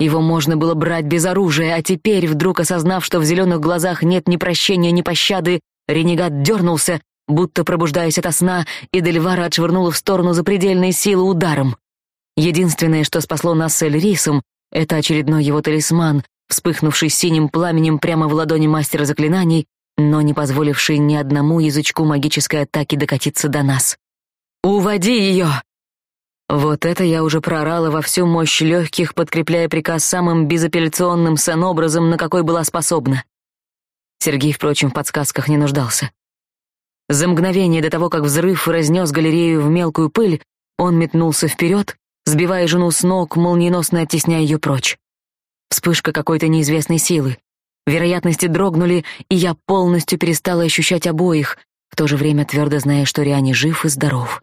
Его можно было брать без оружия, а теперь, вдруг осознав, что в зеленых глазах нет ни прощения, ни пощады, ренегат дернулся, будто пробуждаясь ото сна, и Дельвара отшвырнула в сторону запредельной силы ударом. Единственное, что спасло нас с Эльрисом, это очередной его талисман, вспыхнувший синим пламенем прямо в ладони мастера заклинаний, но не позволивший ни одному язычку магической атаки докатиться до нас. «Уводи ее!» Вот это я уже проорала во всю мощь легких, подкрепляя приказ самым безапелляционным сонобразом, на какой была способна. Сергей, впрочем, в подсказках не нуждался. За мгновение до того, как взрыв разнес галерею в мелкую пыль, он метнулся вперед, сбивая жену с ног, молниеносно оттесняя ее прочь. Вспышка какой-то неизвестной силы. Вероятности дрогнули, и я полностью перестала ощущать обоих, в то же время твердо зная, что Риани жив и здоров.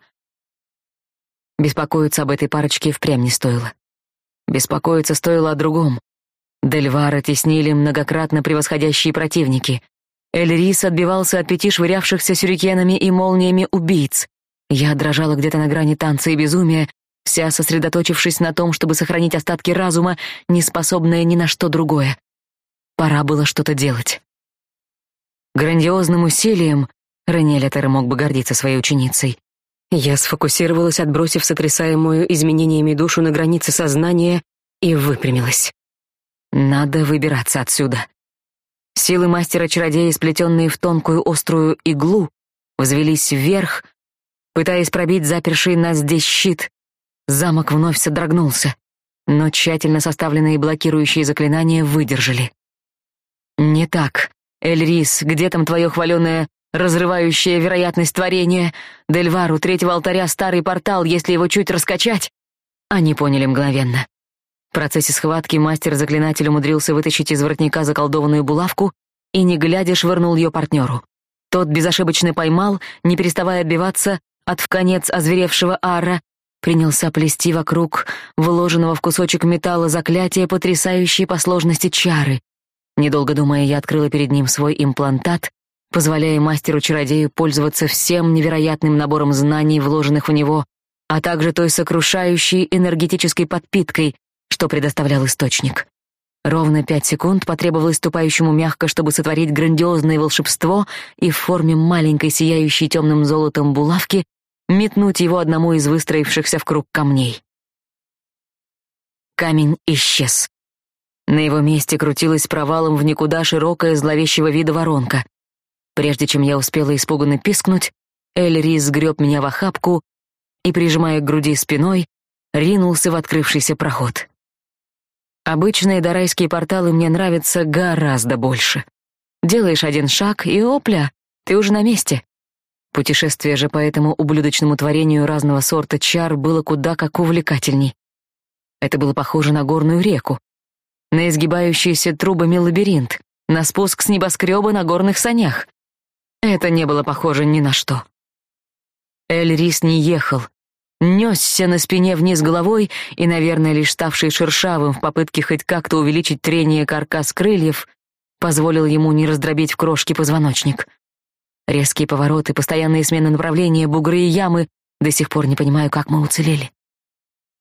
Беспокоиться об этой парочке впрямь не стоило. Беспокоиться стоило о другом. Дельвара теснили многократно превосходящие противники. Эльрис отбивался от пяти швырявшихся сюрикенами и молниями убийц. Я дрожала где-то на грани танца и безумия, вся сосредоточившись на том, чтобы сохранить остатки разума, не способная ни на что другое. Пора было что-то делать. Грандиозным усилием Ранель Этер мог бы гордиться своей ученицей. Я сфокусировалась, отбросив сотрясаемую изменениями душу на границе сознания, и выпрямилась. Надо выбираться отсюда. Силы мастера-чародея, сплетенные в тонкую острую иглу, взвелись вверх, пытаясь пробить заперший нас здесь щит. Замок вновь содрогнулся, но тщательно составленные блокирующие заклинания выдержали. «Не так. Эльрис, где там твое хваленое разрывающая вероятность творения? Дельвар, у третьего алтаря старый портал, если его чуть раскачать?» Они поняли мгновенно. В процессе схватки мастер-заклинатель умудрился вытащить из воротника заколдованную булавку и, не глядя, швырнул ее партнеру. Тот безошибочно поймал, не переставая отбиваться от вконец озверевшего ара, принялся плести вокруг вложенного в кусочек металла заклятия, потрясающей по сложности чары. Недолго думая, я открыла перед ним свой имплантат, позволяя мастеру-чародею пользоваться всем невероятным набором знаний, вложенных в него, а также той сокрушающей энергетической подпиткой, что предоставлял источник. Ровно пять секунд потребовалось ступающему мягко, чтобы сотворить грандиозное волшебство и в форме маленькой сияющей темным золотом булавки метнуть его одному из выстроившихся в круг камней. Камень исчез. На его месте крутилась провалом в никуда широкая зловещего вида воронка. Прежде чем я успела испуганно пискнуть, Эльри сгреб меня в охапку и, прижимая к груди спиной, ринулся в открывшийся проход. Обычные дарайские порталы мне нравятся гораздо больше. Делаешь один шаг, и опля, ты уже на месте. Путешествие же по этому ублюдочному творению разного сорта чар было куда как увлекательней. Это было похоже на горную реку, на изгибающийся трубами лабиринт, на спуск с небоскреба на горных санях. Это не было похоже ни на что. Эльрис не ехал, несся на спине вниз головой и, наверное, лишь ставший шершавым в попытке хоть как-то увеличить трение каркас крыльев, позволил ему не раздробить в крошки позвоночник. Резкие повороты, постоянные смены направления, бугры и ямы. До сих пор не понимаю, как мы уцелели.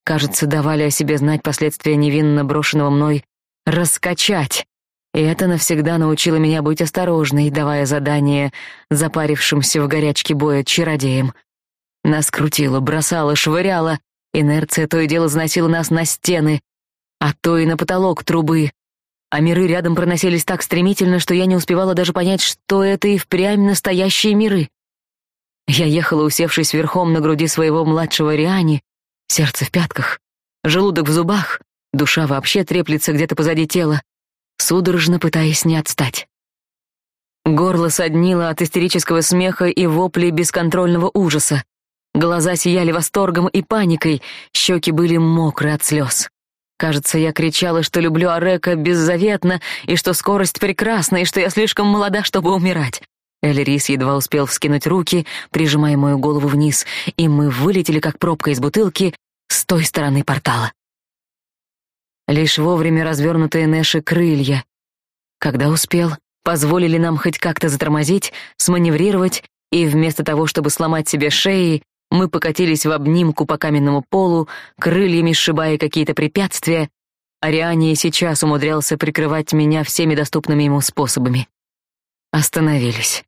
Кажется, давали о себе знать последствия невинно брошенного мной «раскачать». И это навсегда научило меня быть осторожной, давая задание запарившимся в горячке боя чародеям — нас крутило, бросало, швыряло. Инерция то и дело заносила нас на стены, а то и на потолок трубы. А миры рядом проносились так стремительно, что я не успевала даже понять, что это и впрямь настоящие миры. Я ехала, усевшись верхом на груди своего младшего Риани, сердце в пятках, желудок в зубах, душа вообще треплется где-то позади тела, судорожно пытаясь не отстать. Горло соднило от истерического смеха и воплей бесконтрольного ужаса. Глаза сияли восторгом и паникой, щеки были мокры от слез. Кажется, я кричала, что люблю Арека беззаветно, и что скорость прекрасна, и что я слишком молода, чтобы умирать. Эльрис едва успел вскинуть руки, прижимая мою голову вниз, и мы вылетели, как пробка из бутылки, с той стороны портала. Лишь вовремя развернутые Нэши крылья. Когда успел, позволили нам хоть как-то затормозить, сманеврировать, и вместо того, чтобы сломать себе шеи, мы покатились в обнимку по каменному полу, крыльями сшибая какие-то препятствия. Ариане сейчас умудрялся прикрывать меня всеми доступными ему способами. Остановились.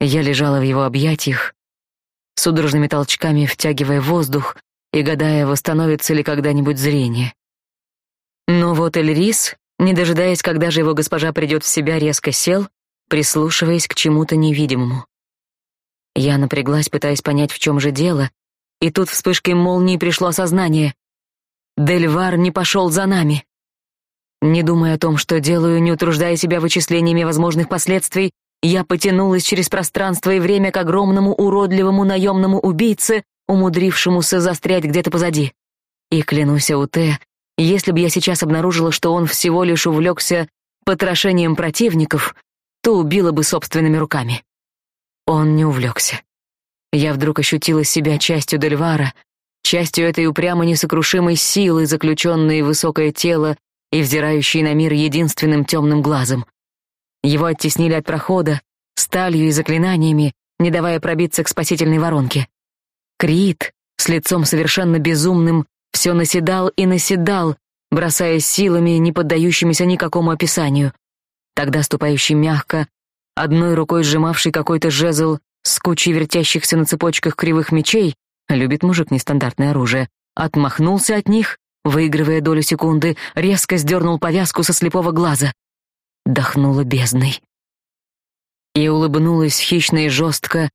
Я лежала в его объятиях, судорожными толчками втягивая воздух и гадая, восстановится ли когда-нибудь зрение. Но вот Эльрис, не дожидаясь, когда же его госпожа придет в себя, резко сел, прислушиваясь к чему-то невидимому. Я напряглась, пытаясь понять, в чем же дело, и тут вспышкой молнии пришло осознание. Дельвар не пошел за нами. Не думая о том, что делаю, не утруждая себя вычислениями возможных последствий, я потянулась через пространство и время к огромному уродливому наемному убийце, умудрившемуся застрять где-то позади. И клянусь Ауте, если бы я сейчас обнаружила, что он всего лишь увлекся потрошением противников, то убила бы собственными руками. Он не увлекся. Я вдруг ощутила себя частью Дельвара, частью этой упрямо несокрушимой силы, заключенной в высокое тело и взирающей на мир единственным темным глазом. Его оттеснили от прохода, сталью и заклинаниями, не давая пробиться к спасительной воронке. Крит, с лицом совершенно безумным, все наседал и наседал, бросая силами, не поддающимися никакому описанию. Тогда ступающий мягко, одной рукой сжимавший какой-то жезл с кучей вертящихся на цепочках кривых мечей, любит мужик нестандартное оружие, отмахнулся от них, выигрывая долю секунды, резко сдернул повязку со слепого глаза. Дохнула бездной. И улыбнулась хищно и жестко,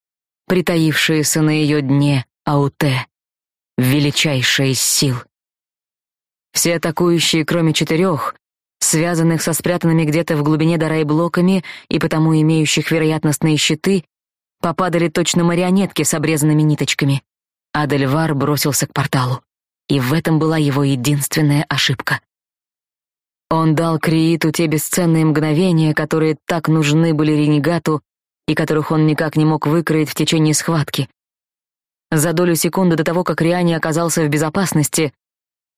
притаившаяся на ее дне Ауте величайшая из сил. Все атакующие, кроме четырех, связанных со спрятанными где-то в глубине Дарай блоками и потому имеющих вероятностные щиты, попадали точно марионетки с обрезанными ниточками. Адельвар бросился к порталу, и в этом была его единственная ошибка. Он дал Крииту те бесценные мгновения, которые так нужны были ренегату и которых он никак не мог выкроить в течение схватки, за долю секунды до того, как Риани оказался в безопасности,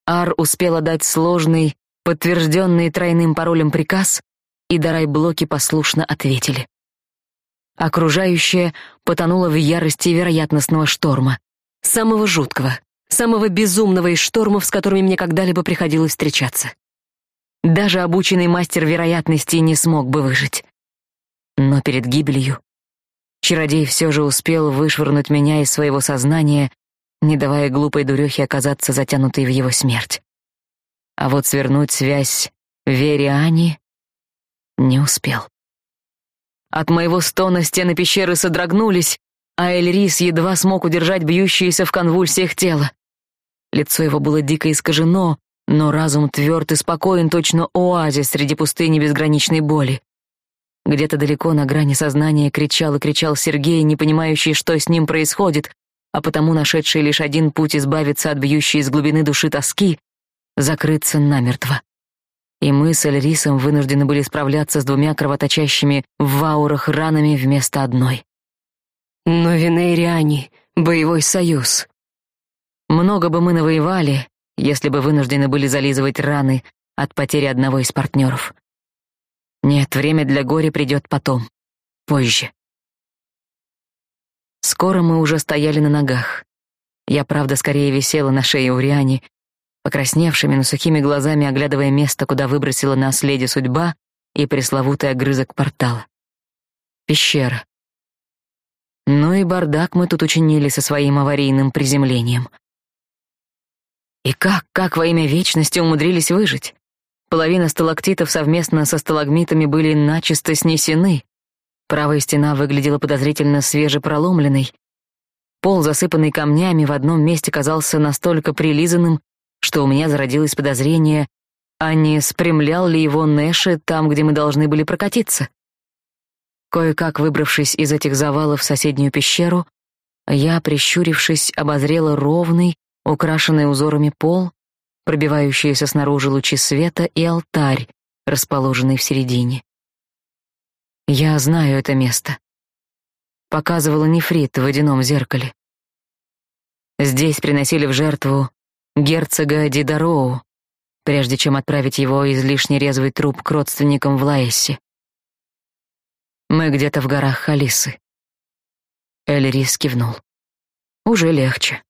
Ар успела дать сложный, подтвержденный тройным паролем приказ, и Дарай-блоки послушно ответили. Окружающее потонуло в ярости вероятностного шторма. Самого жуткого, самого безумного из штормов, с которыми мне когда-либо приходилось встречаться. Даже обученный мастер вероятности не смог бы выжить. Но перед гибелью Чародей все же успел вышвырнуть меня из своего сознания, не давая глупой дурехе оказаться затянутой в его смерть. А вот свернуть связь Вере Ани не успел. От моего стона стены пещеры содрогнулись, а Эльрис едва смог удержать бьющееся в конвульсиях тело. Лицо его было дико искажено, но разум тверд и спокоен, точно оазис среди пустыни безграничной боли. Где-то далеко на грани сознания кричал и кричал Сергей, не понимающий, что с ним происходит, а потому нашедший лишь один путь избавиться от бьющей из глубины души тоски — закрыться намертво. И мы с Эльрисом вынуждены были справляться с двумя кровоточащими в аурах ранами вместо одной. Но Венериане — боевой союз. Много бы мы навоевали, если бы вынуждены были зализывать раны от потери одного из партнеров. Нет, время для горя придет потом, позже. Скоро мы уже стояли на ногах. Я, правда, скорее висела на шее у Риани, покрасневшими, но сухими глазами оглядывая место, куда выбросила нас леди судьба и пресловутый огрызок портала. Пещера. Ну и бардак мы тут учинили со своим аварийным приземлением. И как, как во имя вечности умудрились выжить? Половина сталактитов совместно со сталагмитами были начисто снесены. Правая стена выглядела подозрительно свежепроломленной. Пол, засыпанный камнями, в одном месте казался настолько прилизанным, что у меня зародилось подозрение, а не спрямлял ли его Нэши там, где мы должны были прокатиться. Кое-как выбравшись из этих завалов в соседнюю пещеру, я, прищурившись, обозрела ровный, украшенный узорами пол, пробивающиеся снаружи лучи света и алтарь, расположенный в середине. Я знаю это место. Показывала нефрит в водяном зеркале. Здесь приносили в жертву герцога Дидароу, прежде чем отправить его излишне резвый труп к родственникам в Лаэссе. Мы где-то в горах Халисы. Эльрис кивнул. Уже легче.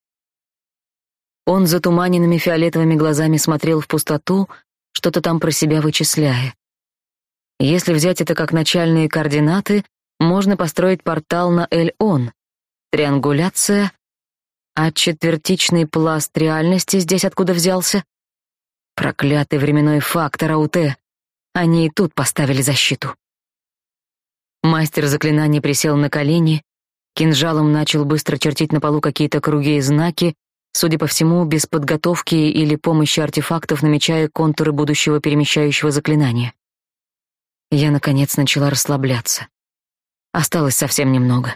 Он затуманенными фиолетовыми глазами смотрел в пустоту, что-то там про себя вычисляя. Если взять это как начальные координаты, можно построить портал на Эль-Он. Триангуляция. А четвертичный пласт реальности здесь откуда взялся? Проклятый временной фактор АУТ. Они и тут поставили защиту. Мастер заклинаний присел на колени, кинжалом начал быстро чертить на полу какие-то круги и знаки, судя по всему, без подготовки или помощи артефактов, намечая контуры будущего перемещающего заклинания. Я, наконец, начала расслабляться. Осталось совсем немного.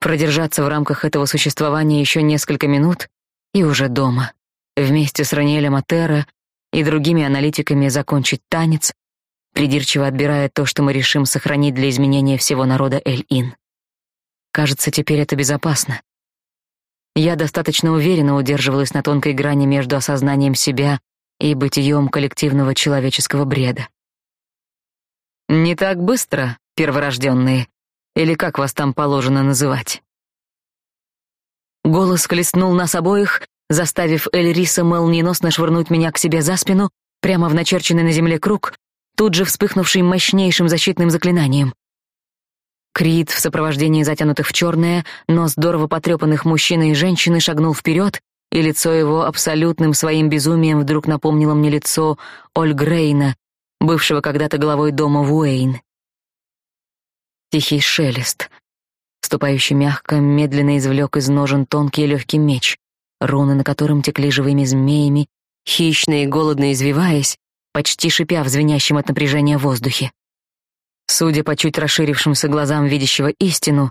Продержаться в рамках этого существования еще несколько минут и уже дома, вместе с Ранелем Атера и другими аналитиками закончить танец, придирчиво отбирая то, что мы решим сохранить для изменения всего народа Эль-Ин. Кажется, теперь это безопасно. Я достаточно уверенно удерживалась на тонкой грани между осознанием себя и бытием коллективного человеческого бреда. «Не так быстро, перворожденные, или как вас там положено называть?» Голос хлестнул нас обоих, заставив Эльриса молниеносно швырнуть меня к себе за спину, прямо в начерченный на земле круг, тут же вспыхнувший мощнейшим защитным заклинанием. Крид в сопровождении затянутых в черное, но здорово потрепанных мужчины и женщины шагнул вперед, и лицо его абсолютным своим безумием вдруг напомнило мне лицо Ольгрейна, бывшего когда-то главой дома Вуэйн. Тихий шелест. Ступающий мягко, медленно извлек из ножен тонкий и легкий меч, руны на котором текли живыми змеями, хищно и голодно извиваясь, почти шипя в звенящем от напряжения воздухе. Судя по чуть расширившимся глазам видящего истину,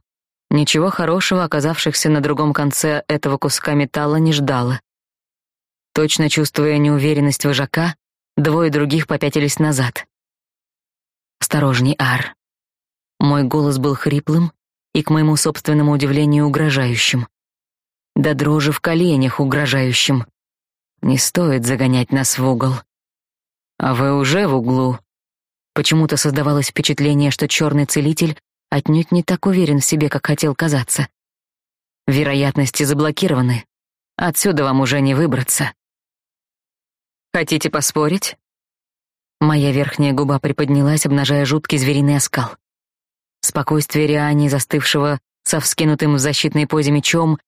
ничего хорошего оказавшихся на другом конце этого куска металла не ждало. Точно чувствуя неуверенность вожака, двое других попятились назад. «Осторожней, Ар». Мой голос был хриплым и, к моему собственному удивлению, угрожающим. Да дрожи в коленях угрожающим. Не стоит загонять нас в угол. А вы уже в углу, Почему-то создавалось впечатление, что черный целитель отнюдь не так уверен в себе, как хотел казаться. Вероятности заблокированы. Отсюда вам уже не выбраться. Хотите поспорить? Моя верхняя губа приподнялась, обнажая жуткий звериный оскал. Спокойствие Риани, застывшего со вскинутым в защитной позе мечом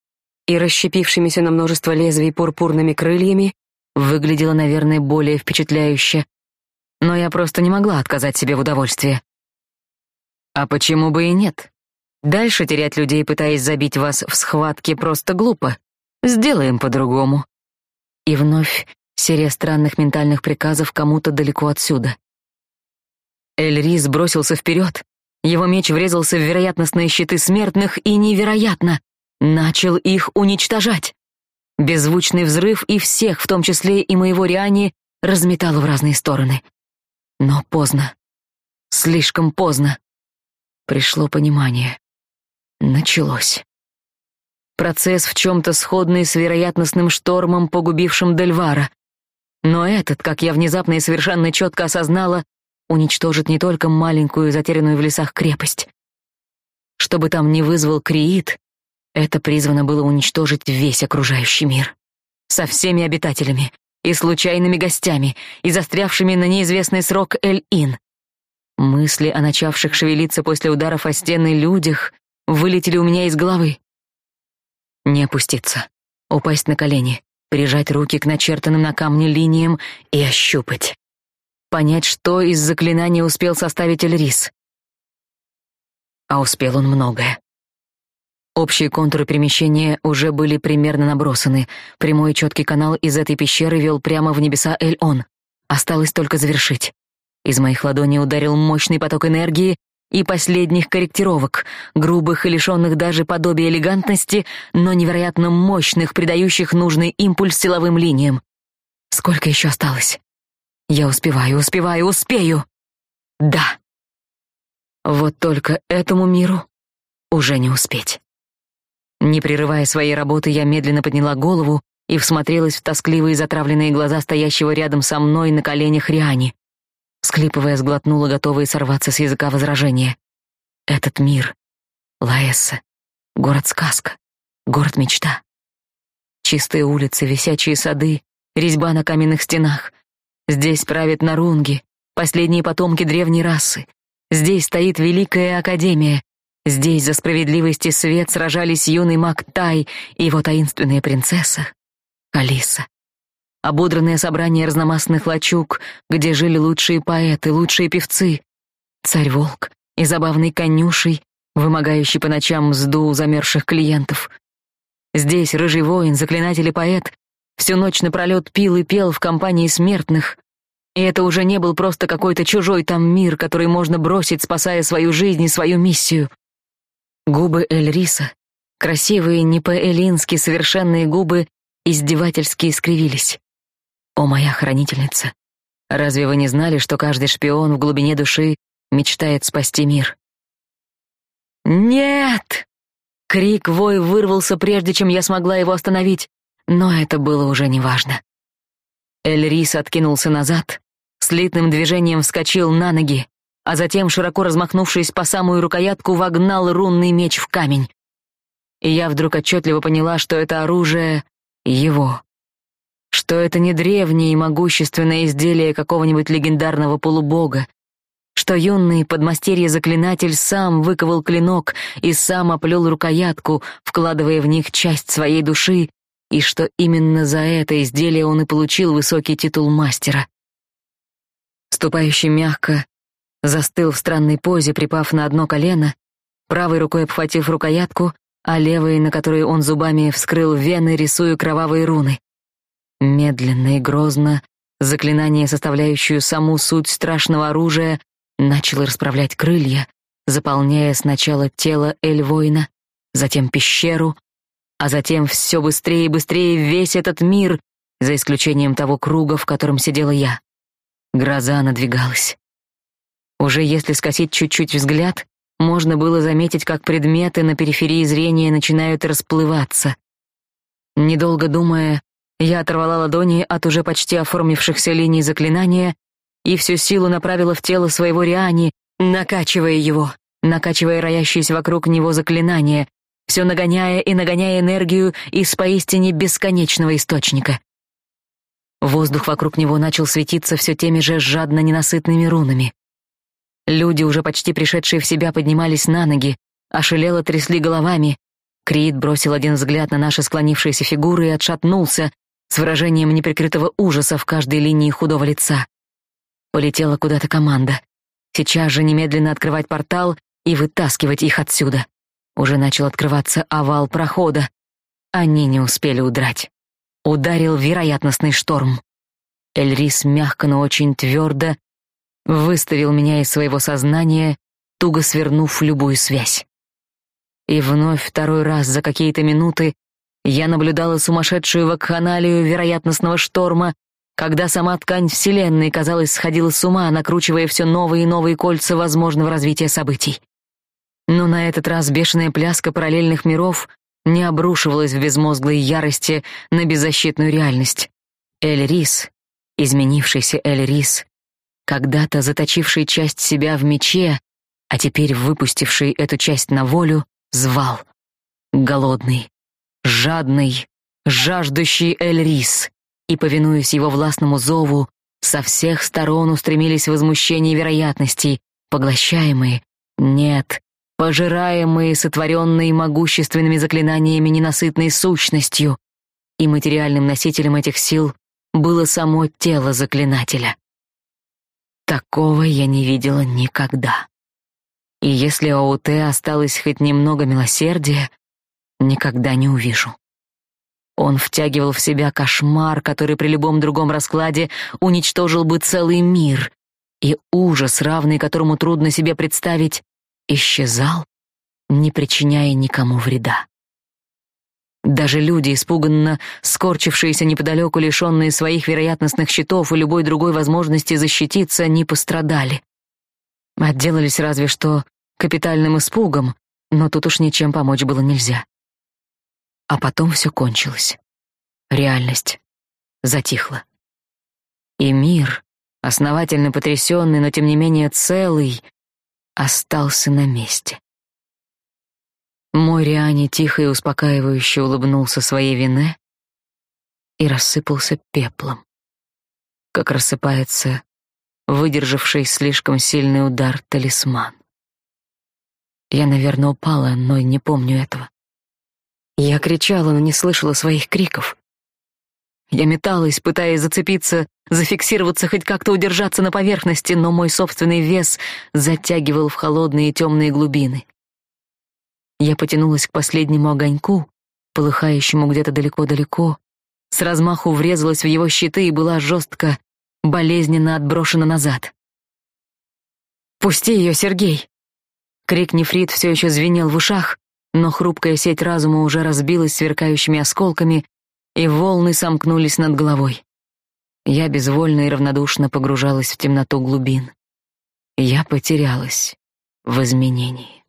и расщепившимися на множество лезвий пурпурными крыльями, выглядело, наверное, более впечатляюще, но я просто не могла отказать себе в удовольствии. А почему бы и нет? Дальше терять людей, пытаясь забить вас в схватке, просто глупо. Сделаем по-другому. И вновь серия странных ментальных приказов кому-то далеко отсюда. Эльрис бросился вперед. Его меч врезался в вероятностные щиты смертных и невероятно начал их уничтожать. Беззвучный взрыв и всех, в том числе и моего Риани, разметало в разные стороны. Но поздно. Слишком поздно. Пришло понимание. Началось. Процесс в чем-то сходный с вероятностным штормом, погубившим Дельвара. Но этот, как я внезапно и совершенно четко осознала, уничтожит не только маленькую, затерянную в лесах крепость. Чтобы там не вызвал Криит, это призвано было уничтожить весь окружающий мир. Со всеми обитателями, и случайными гостями, и застрявшими на неизвестный срок Эль-Ин. Мысли о начавших шевелиться после ударов о стены людях вылетели у меня из головы. Не опуститься, упасть на колени, прижать руки к начертанным на камне линиям и ощупать. Понять, что из заклинания успел составить Эльрис. А успел он многое. Общие контуры перемещения уже были примерно набросаны. Прямой четкий канал из этой пещеры вел прямо в небеса Эль-Он. Осталось только завершить. Из моих ладоней ударил мощный поток энергии и последних корректировок, грубых и лишенных даже подобия элегантности, но невероятно мощных, придающих нужный импульс силовым линиям. Сколько еще осталось? Я успеваю, успеваю, успею. Да. Вот только этому миру уже не успеть. Не прерывая своей работы, я медленно подняла голову и всмотрелась в тоскливые затравленные глаза стоящего рядом со мной на коленях Риани. Склипывая, сглотнула, готовая сорваться с языка возражения. Этот мир. Лаэсса. Город-сказка. Город-мечта. Чистые улицы, висячие сады, резьба на каменных стенах. Здесь правят нарунги, последние потомки древней расы. Здесь стоит Великая Академия. Здесь за справедливость и свет сражались юный маг Тай и его таинственная принцесса Алиса. Ободранное собрание разномастных лачуг, где жили лучшие поэты, лучшие певцы. Царь-волк и забавный конюшей, вымогающий по ночам мзду у замерзших клиентов. Здесь рыжий воин, заклинатель и поэт всю ночь напролет пил и пел в компании смертных. И это уже не был просто какой-то чужой там мир, который можно бросить, спасая свою жизнь и свою миссию. Губы Эльриса, красивые, не по-элински совершенные губы, издевательски искривились. «О, моя хранительница, разве вы не знали, что каждый шпион в глубине души мечтает спасти мир?» «Нет!» Крик вой вырвался, прежде чем я смогла его остановить, но это было уже неважно. Эльрис откинулся назад, слитным движением вскочил на ноги, а затем, широко размахнувшись по самую рукоятку, вогнал рунный меч в камень. И я вдруг отчетливо поняла, что это оружие его. Что это не древнее и могущественное изделие какого-нибудь легендарного полубога, что юный подмастерье-заклинатель сам выковал клинок и сам оплел рукоятку, вкладывая в них часть своей души, и что именно за это изделие он и получил высокий титул мастера. Ступающий мягко, застыл в странной позе, припав на одно колено, правой рукой обхватив рукоятку, а левой, на которой он зубами вскрыл вены, рисуя кровавые руны. Медленно и грозно заклинание, составляющее саму суть страшного оружия, начало расправлять крылья, заполняя сначала тело Эльвоина, затем пещеру, а затем все быстрее и быстрее весь этот мир, за исключением того круга, в котором сидела я. Гроза надвигалась. Уже если скосить чуть-чуть взгляд, можно было заметить, как предметы на периферии зрения начинают расплываться. Недолго думая, я оторвала ладони от уже почти оформившихся линий заклинания и всю силу направила в тело своего Риани, накачивая его, накачивая роящиеся вокруг него заклинания, все нагоняя и нагоняя энергию из поистине бесконечного источника. Воздух вокруг него начал светиться все теми же жадно ненасытными рунами. Люди, уже почти пришедшие в себя, поднимались на ноги, ошалело трясли головами. Крид бросил один взгляд на наши склонившиеся фигуры и отшатнулся с выражением неприкрытого ужаса в каждой линии худого лица. Полетела куда-то команда. Сейчас же немедленно открывать портал и вытаскивать их отсюда. Уже начал открываться овал прохода. Они не успели удрать. Ударил вероятностный шторм. Эльрис мягко, но очень твердо выставил меня из своего сознания, туго свернув любую связь. И вновь второй раз за какие-то минуты я наблюдала сумасшедшую вакханалию вероятностного шторма, когда сама ткань Вселенной, казалось, сходила с ума, накручивая все новые и новые кольца возможного развития событий. Но на этот раз бешеная пляска параллельных миров не обрушивалась в безмозглой ярости на беззащитную реальность. Эль-Рис, изменившийся Эль-Рис, когда-то заточивший часть себя в мече, а теперь выпустивший эту часть на волю, звал. Голодный, жадный, жаждущий Эль-Рис, и, повинуясь его властному зову, со всех сторон устремились возмущения вероятностей, поглощаемые, нет, пожираемые сотворенные могущественными заклинаниями ненасытной сущностью, и материальным носителем этих сил было само тело заклинателя. Такого я не видела никогда. И если у ОУТ осталось хоть немного милосердия, никогда не увижу. Он втягивал в себя кошмар, который при любом другом раскладе уничтожил бы целый мир, и ужас, равный которому трудно себе представить, исчезал, не причиняя никому вреда. Даже люди, испуганно скорчившиеся неподалеку, лишенные своих вероятностных щитов и любой другой возможности защититься, не пострадали. Отделались разве что капитальным испугом, но тут уж ничем помочь было нельзя. А потом все кончилось. Реальность затихла. И мир, основательно потрясенный, но тем не менее целый, остался на месте. Мой Риани тихо и успокаивающе улыбнулся своей вине и рассыпался пеплом, как рассыпается выдержавший слишком сильный удар талисман. Я, наверное, упала, но не помню этого. Я кричала, но не слышала своих криков. Я металась, пытаясь зацепиться, зафиксироваться, хоть как-то удержаться на поверхности, но мой собственный вес затягивал в холодные темные глубины. Я потянулась к последнему огоньку, полыхающему где-то далеко-далеко, с размаху врезалась в его щиты и была жестко, болезненно отброшена назад. «Пусти ее, Сергей!» Крик нефрит все еще звенел в ушах, но хрупкая сеть разума уже разбилась сверкающими осколками, и волны сомкнулись над головой. Я безвольно и равнодушно погружалась в темноту глубин. Я потерялась в изменении.